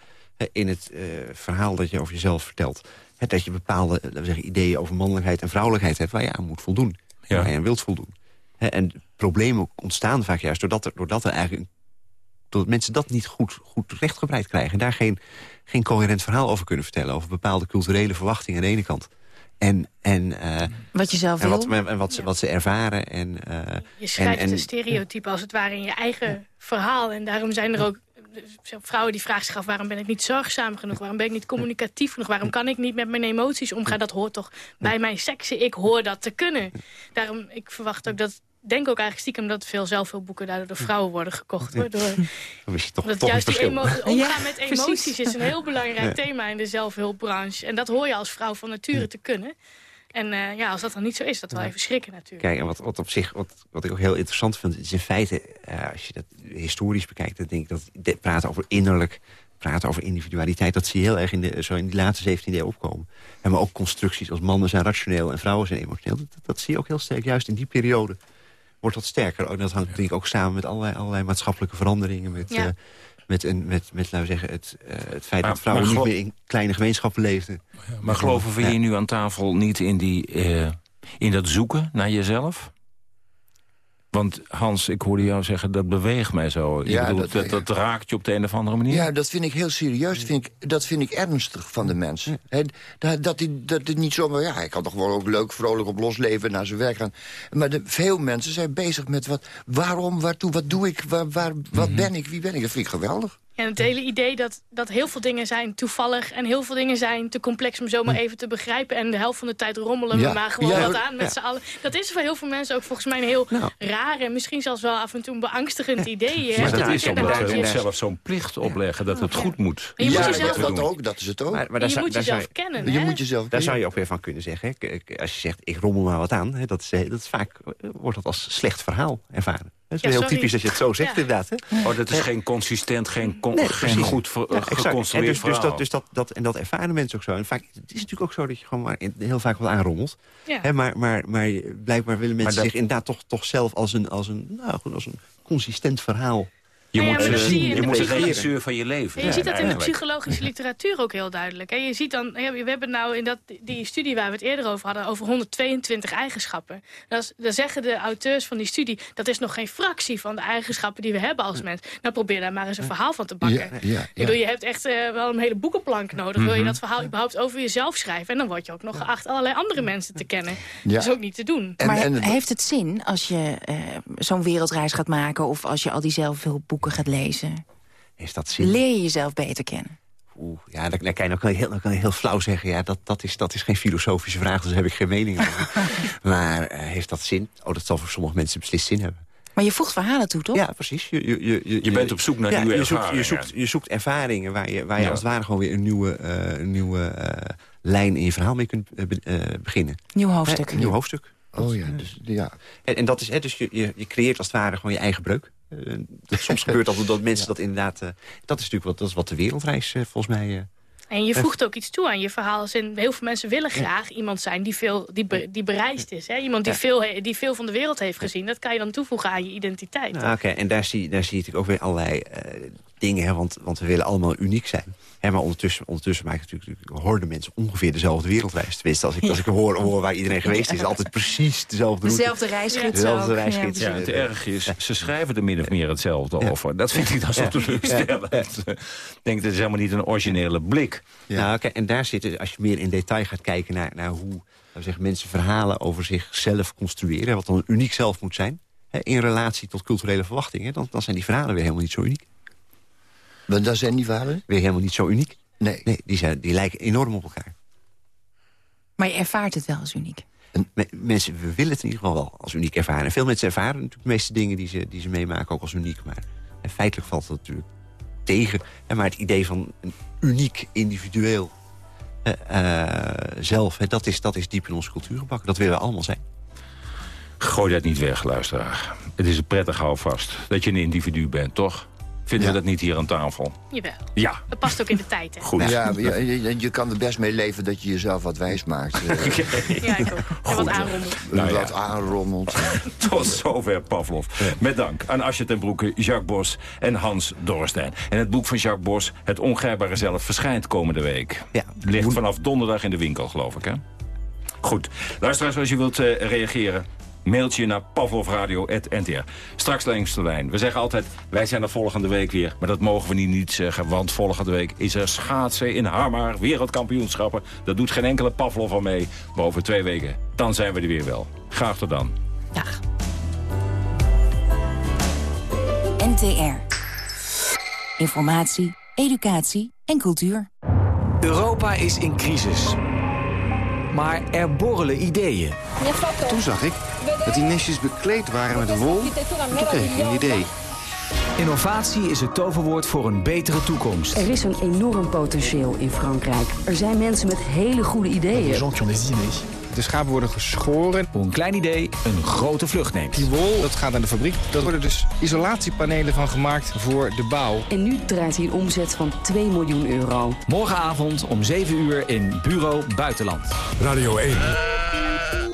in het eh, verhaal dat je over jezelf vertelt... hè, dat je bepaalde we zeggen, ideeën over mannelijkheid en vrouwelijkheid hebt... waar je aan moet voldoen, waar je aan wilt voldoen. Hè, en problemen ontstaan vaak juist doordat er, doordat er eigenlijk... doordat mensen dat niet goed, goed rechtgebreid krijgen... en daar geen, geen coherent verhaal over kunnen vertellen... over bepaalde culturele verwachtingen aan de ene kant... En, en, eh, Wat je zelf en wil. wat, en wat, ze, wat ze ervaren. En, eh, Je schrijft en, en, een stereotype als het ware in je eigen verhaal. En daarom zijn er ook eh, vrouwen die vragen zich af... waarom ben ik niet zorgzaam genoeg? Waarom ben ik niet communicatief genoeg? Waarom kan ik niet met mijn emoties omgaan? Dat hoort toch bij mijn seksen? Ik hoor dat te kunnen. Daarom, ik verwacht ook dat... denk ook eigenlijk stiekem dat veel zelfhulpboeken daardoor door vrouwen worden gekocht. Hoor, door, Dan is je toch, dat toch een juist die emo- omgaan Ja, met precies. emoties is een heel belangrijk Ja. thema in de zelfhulpbranche. En dat hoor je als vrouw van nature te kunnen. En eh, ja, als dat dan niet zo is, dat wel even schrikken natuurlijk. Kijk, en wat, wat op zich, wat, wat ik ook heel interessant vind... is in feite, eh, als je dat historisch bekijkt... dan denk ik dat dit praten over innerlijk, praten over individualiteit... dat zie je heel erg in de, zo in die laatste 17e eeuw opkomen. En maar ook constructies als mannen zijn rationeel en vrouwen zijn emotioneel. Dat, dat zie je ook heel sterk, juist in die periode wordt dat sterker. En dat hangt denk ik ook samen met allerlei, allerlei maatschappelijke veranderingen... met, Ja. eh, met, een, met, met laten we zeggen, het, eh, het feit Maar- dat vrouwen niet meer in kleine gemeenschappen leefden. Maar geloven we Ja. hier nu aan tafel niet in, die, eh, in dat zoeken naar jezelf? Want Hans, ik hoorde jou zeggen, dat beweegt mij zo. Ik Ja, bedoel, dat- dat, dat, raakt je op de een of andere manier. Ja, dat vind ik heel serieus. Dat vind ik, dat vind ik ernstig van de mens. Hè, dat, dat, die, dat het niet zomaar... Ja, hij kan toch gewoon ook leuk, vrolijk op losleven en naar zijn werk gaan. Maar de, veel mensen zijn bezig met wat, waarom, waartoe, wat doe ik, waar, waar, wat Mhm. ben ik, wie ben ik. Dat vind ik geweldig. En het hele idee dat, dat heel veel dingen zijn toevallig... en heel veel dingen zijn te complex om zomaar even te begrijpen... en de helft van de tijd rommelen we Ja. maar gewoon Ja, wat aan met ja. z'n allen. Dat is voor heel veel mensen ook volgens mij een heel raar... en misschien zelfs wel af en toe een beangstigend idee. Je Maar dat het is omdat dat we onszelf zo'n plicht opleggen dat het goed moet. Je moet jezelf dat, ook- dat ook, dat is het ook. Maar, maar daar je moet daar zou jezelf kennen, je hè? moet jezelf Daar zou je ook weer van kunnen zeggen. Hè? Als je zegt, ik rommel maar wat aan. Hè? Dat, is, dat is vaak, eh, wordt dat als slecht verhaal ervaren. Het is Ja, heel sorry. typisch dat je het zo zegt Ja. inderdaad. Hè? Oh, dat is geen consistent, geen, con- Nee, geen precies. goed geconstrueerd en dus, dus verhaal. dat, dus dat, dat, En dat ervaren mensen ook zo. En vaak, het is natuurlijk ook zo dat je gewoon maar heel vaak wat aanrommelt. Ja. Hè, maar, maar, maar blijkbaar willen mensen Maar dat- zich inderdaad toch, toch zelf als een, als, een, nou, goed, als een consistent verhaal je Nou ja, moet, eh, je je moet de regisseur van je leven En je ziet dat in de psychologische literatuur ook heel duidelijk. hè. je ziet dan, we hebben nou in dat, die studie waar we het eerder over hadden... over 122 eigenschappen. Dat is- Dan zeggen de auteurs van die studie... dat is nog geen fractie van de eigenschappen die we hebben als mens. Nou, probeer daar maar eens een verhaal van te bakken. Ja, ja, Ik bedoel, je hebt echt eh, wel een hele boekenplank nodig. Wil Mhm. je dat verhaal überhaupt over jezelf schrijven? En dan word je ook nog geacht allerlei andere mensen te kennen. Ja. Dat is ook niet te doen. En- maar en- heeft het zin als je eh, zo'n wereldreis gaat maken... of als je al die gaat lezen? Heeft dat zin? Leer je jezelf beter kennen? Oeh, ja, dan, dan, kan je, dan, kan je heel, dan kan je heel flauw zeggen... ja, dat, dat, is, dat is geen filosofische vraag, dus daar heb ik geen mening over. maar eh, heeft dat zin? Oh, dat zal voor sommige mensen beslist zin hebben. Maar je voegt verhalen toe, toch? Ja, precies. Je, je, je, je, Je bent op zoek naar ja, nieuwe je zoekt, je, ervaringen. zoekt, je zoekt ervaringen waar je, waar je Ja. als het ware gewoon weer een nieuwe, eh, een nieuwe eh, lijn in je verhaal mee kunt be- beginnen. Nieuw hoofdstuk. Hè, Een nieuw hoofdstuk. Oh ja, dus, ja. En, en dat is, hè, dus je, je, je creëert als het ware gewoon je eigen breuk. Eh, soms gebeurt dat dat mensen dat inderdaad... eh, dat is natuurlijk wat, dat is wat de wereldreis eh, volgens mij... En je voegt ook iets toe aan je verhaal. Als in, heel veel mensen willen graag iemand zijn die, veel, die, be- die bereisd is. Hè? Iemand die, Ja. veel, die veel van de wereld heeft gezien. Dat kan je dan toevoegen aan je identiteit. Nou, Oké, en daar zie, daar zie je natuurlijk ook weer allerlei dingen. Hè, want, want we willen allemaal uniek zijn. Hè, maar ondertussen, ondertussen maken natuurlijk, natuurlijk hoorden mensen ongeveer dezelfde wereldreis. Tenminste, als ik, als ik hoor, hoor waar iedereen geweest is... is het altijd precies dezelfde route. Dezelfde reisgids Dezelfde reisgids. Ja, het erg is, ze schrijven er min of meer hetzelfde over. Dat vind ik dan zo Ja. teleurstellend. Ik denk, dat is helemaal niet een originele blik. Nou, oké, en daar zitten, als je meer in detail gaat kijken naar, naar hoe zeggen, mensen verhalen over zichzelf construeren, wat dan een uniek zelf moet zijn, hè, in relatie tot culturele verwachtingen, dan, dan zijn die verhalen weer helemaal niet zo uniek. Want dan zijn die verhalen? Weer helemaal niet zo uniek. Nee. Nee, die, zijn, die lijken enorm op elkaar. Maar je ervaart het wel als uniek. En me- mensen, we willen het in ieder geval wel als uniek ervaren. En veel mensen ervaren natuurlijk de meeste dingen die ze, die ze meemaken ook als uniek. Maar en feitelijk valt dat natuurlijk tegen. En maar het idee van een uniek, individueel eh, eh, zelf... Hè, dat, is, dat is diep in onze cultuur gebakken. Dat willen we allemaal zijn. Gooi dat niet weg, luisteraar. Het is een prettig houvast dat je een individu bent, toch? Vinden we dat niet hier aan tafel? Jawel. Ja. Dat past ook in de tijd, hè? Goed. Ja, je, je, je kan er best mee leven dat je jezelf wat wijs maakt. Eh, Ja, ik ook. En wat aanrommelt. Nou ja. Wat aanrommelt. Tot zover Pavlov. Met dank aan Asje ten Broeke, Jacques Bos en Hans Dorrestein. En het boek van Jacques Bos, Het Ongrijpbare Zelf, verschijnt komende week. Ja. Ligt vanaf donderdag in de winkel, geloof ik, hè? Goed. Luisteraars, als je wilt eh, reageren... Mailtje naar pavlovradio.ntr. Straks langs de lijn. We zeggen altijd, wij zijn er volgende week weer. Maar dat mogen we niet, niet zeggen, want volgende week is er schaatsen in Hamar. Wereldkampioenschappen. Dat doet geen enkele Pavlov aan mee. Maar over twee weken, dan zijn we er weer wel. Graag tot dan. NTR. Informatie, educatie en cultuur. Europa is in crisis. Maar er borrelen ideeën. Toen zag ik dat die nestjes bekleed waren met wol. En toen kreeg ik een idee. Innovatie is het toverwoord voor een betere toekomst. Er is een enorm potentieel in Frankrijk. Er zijn mensen met hele goede ideeën. De schapen worden geschoren. Hoe een klein idee een grote vlucht neemt. Die wol, dat gaat naar de fabriek. Daar worden dus isolatiepanelen van gemaakt voor de bouw. En nu draait hij een omzet van 2 miljoen euro. Morgenavond om 7 uur in Bureau Buitenland. Radio 1.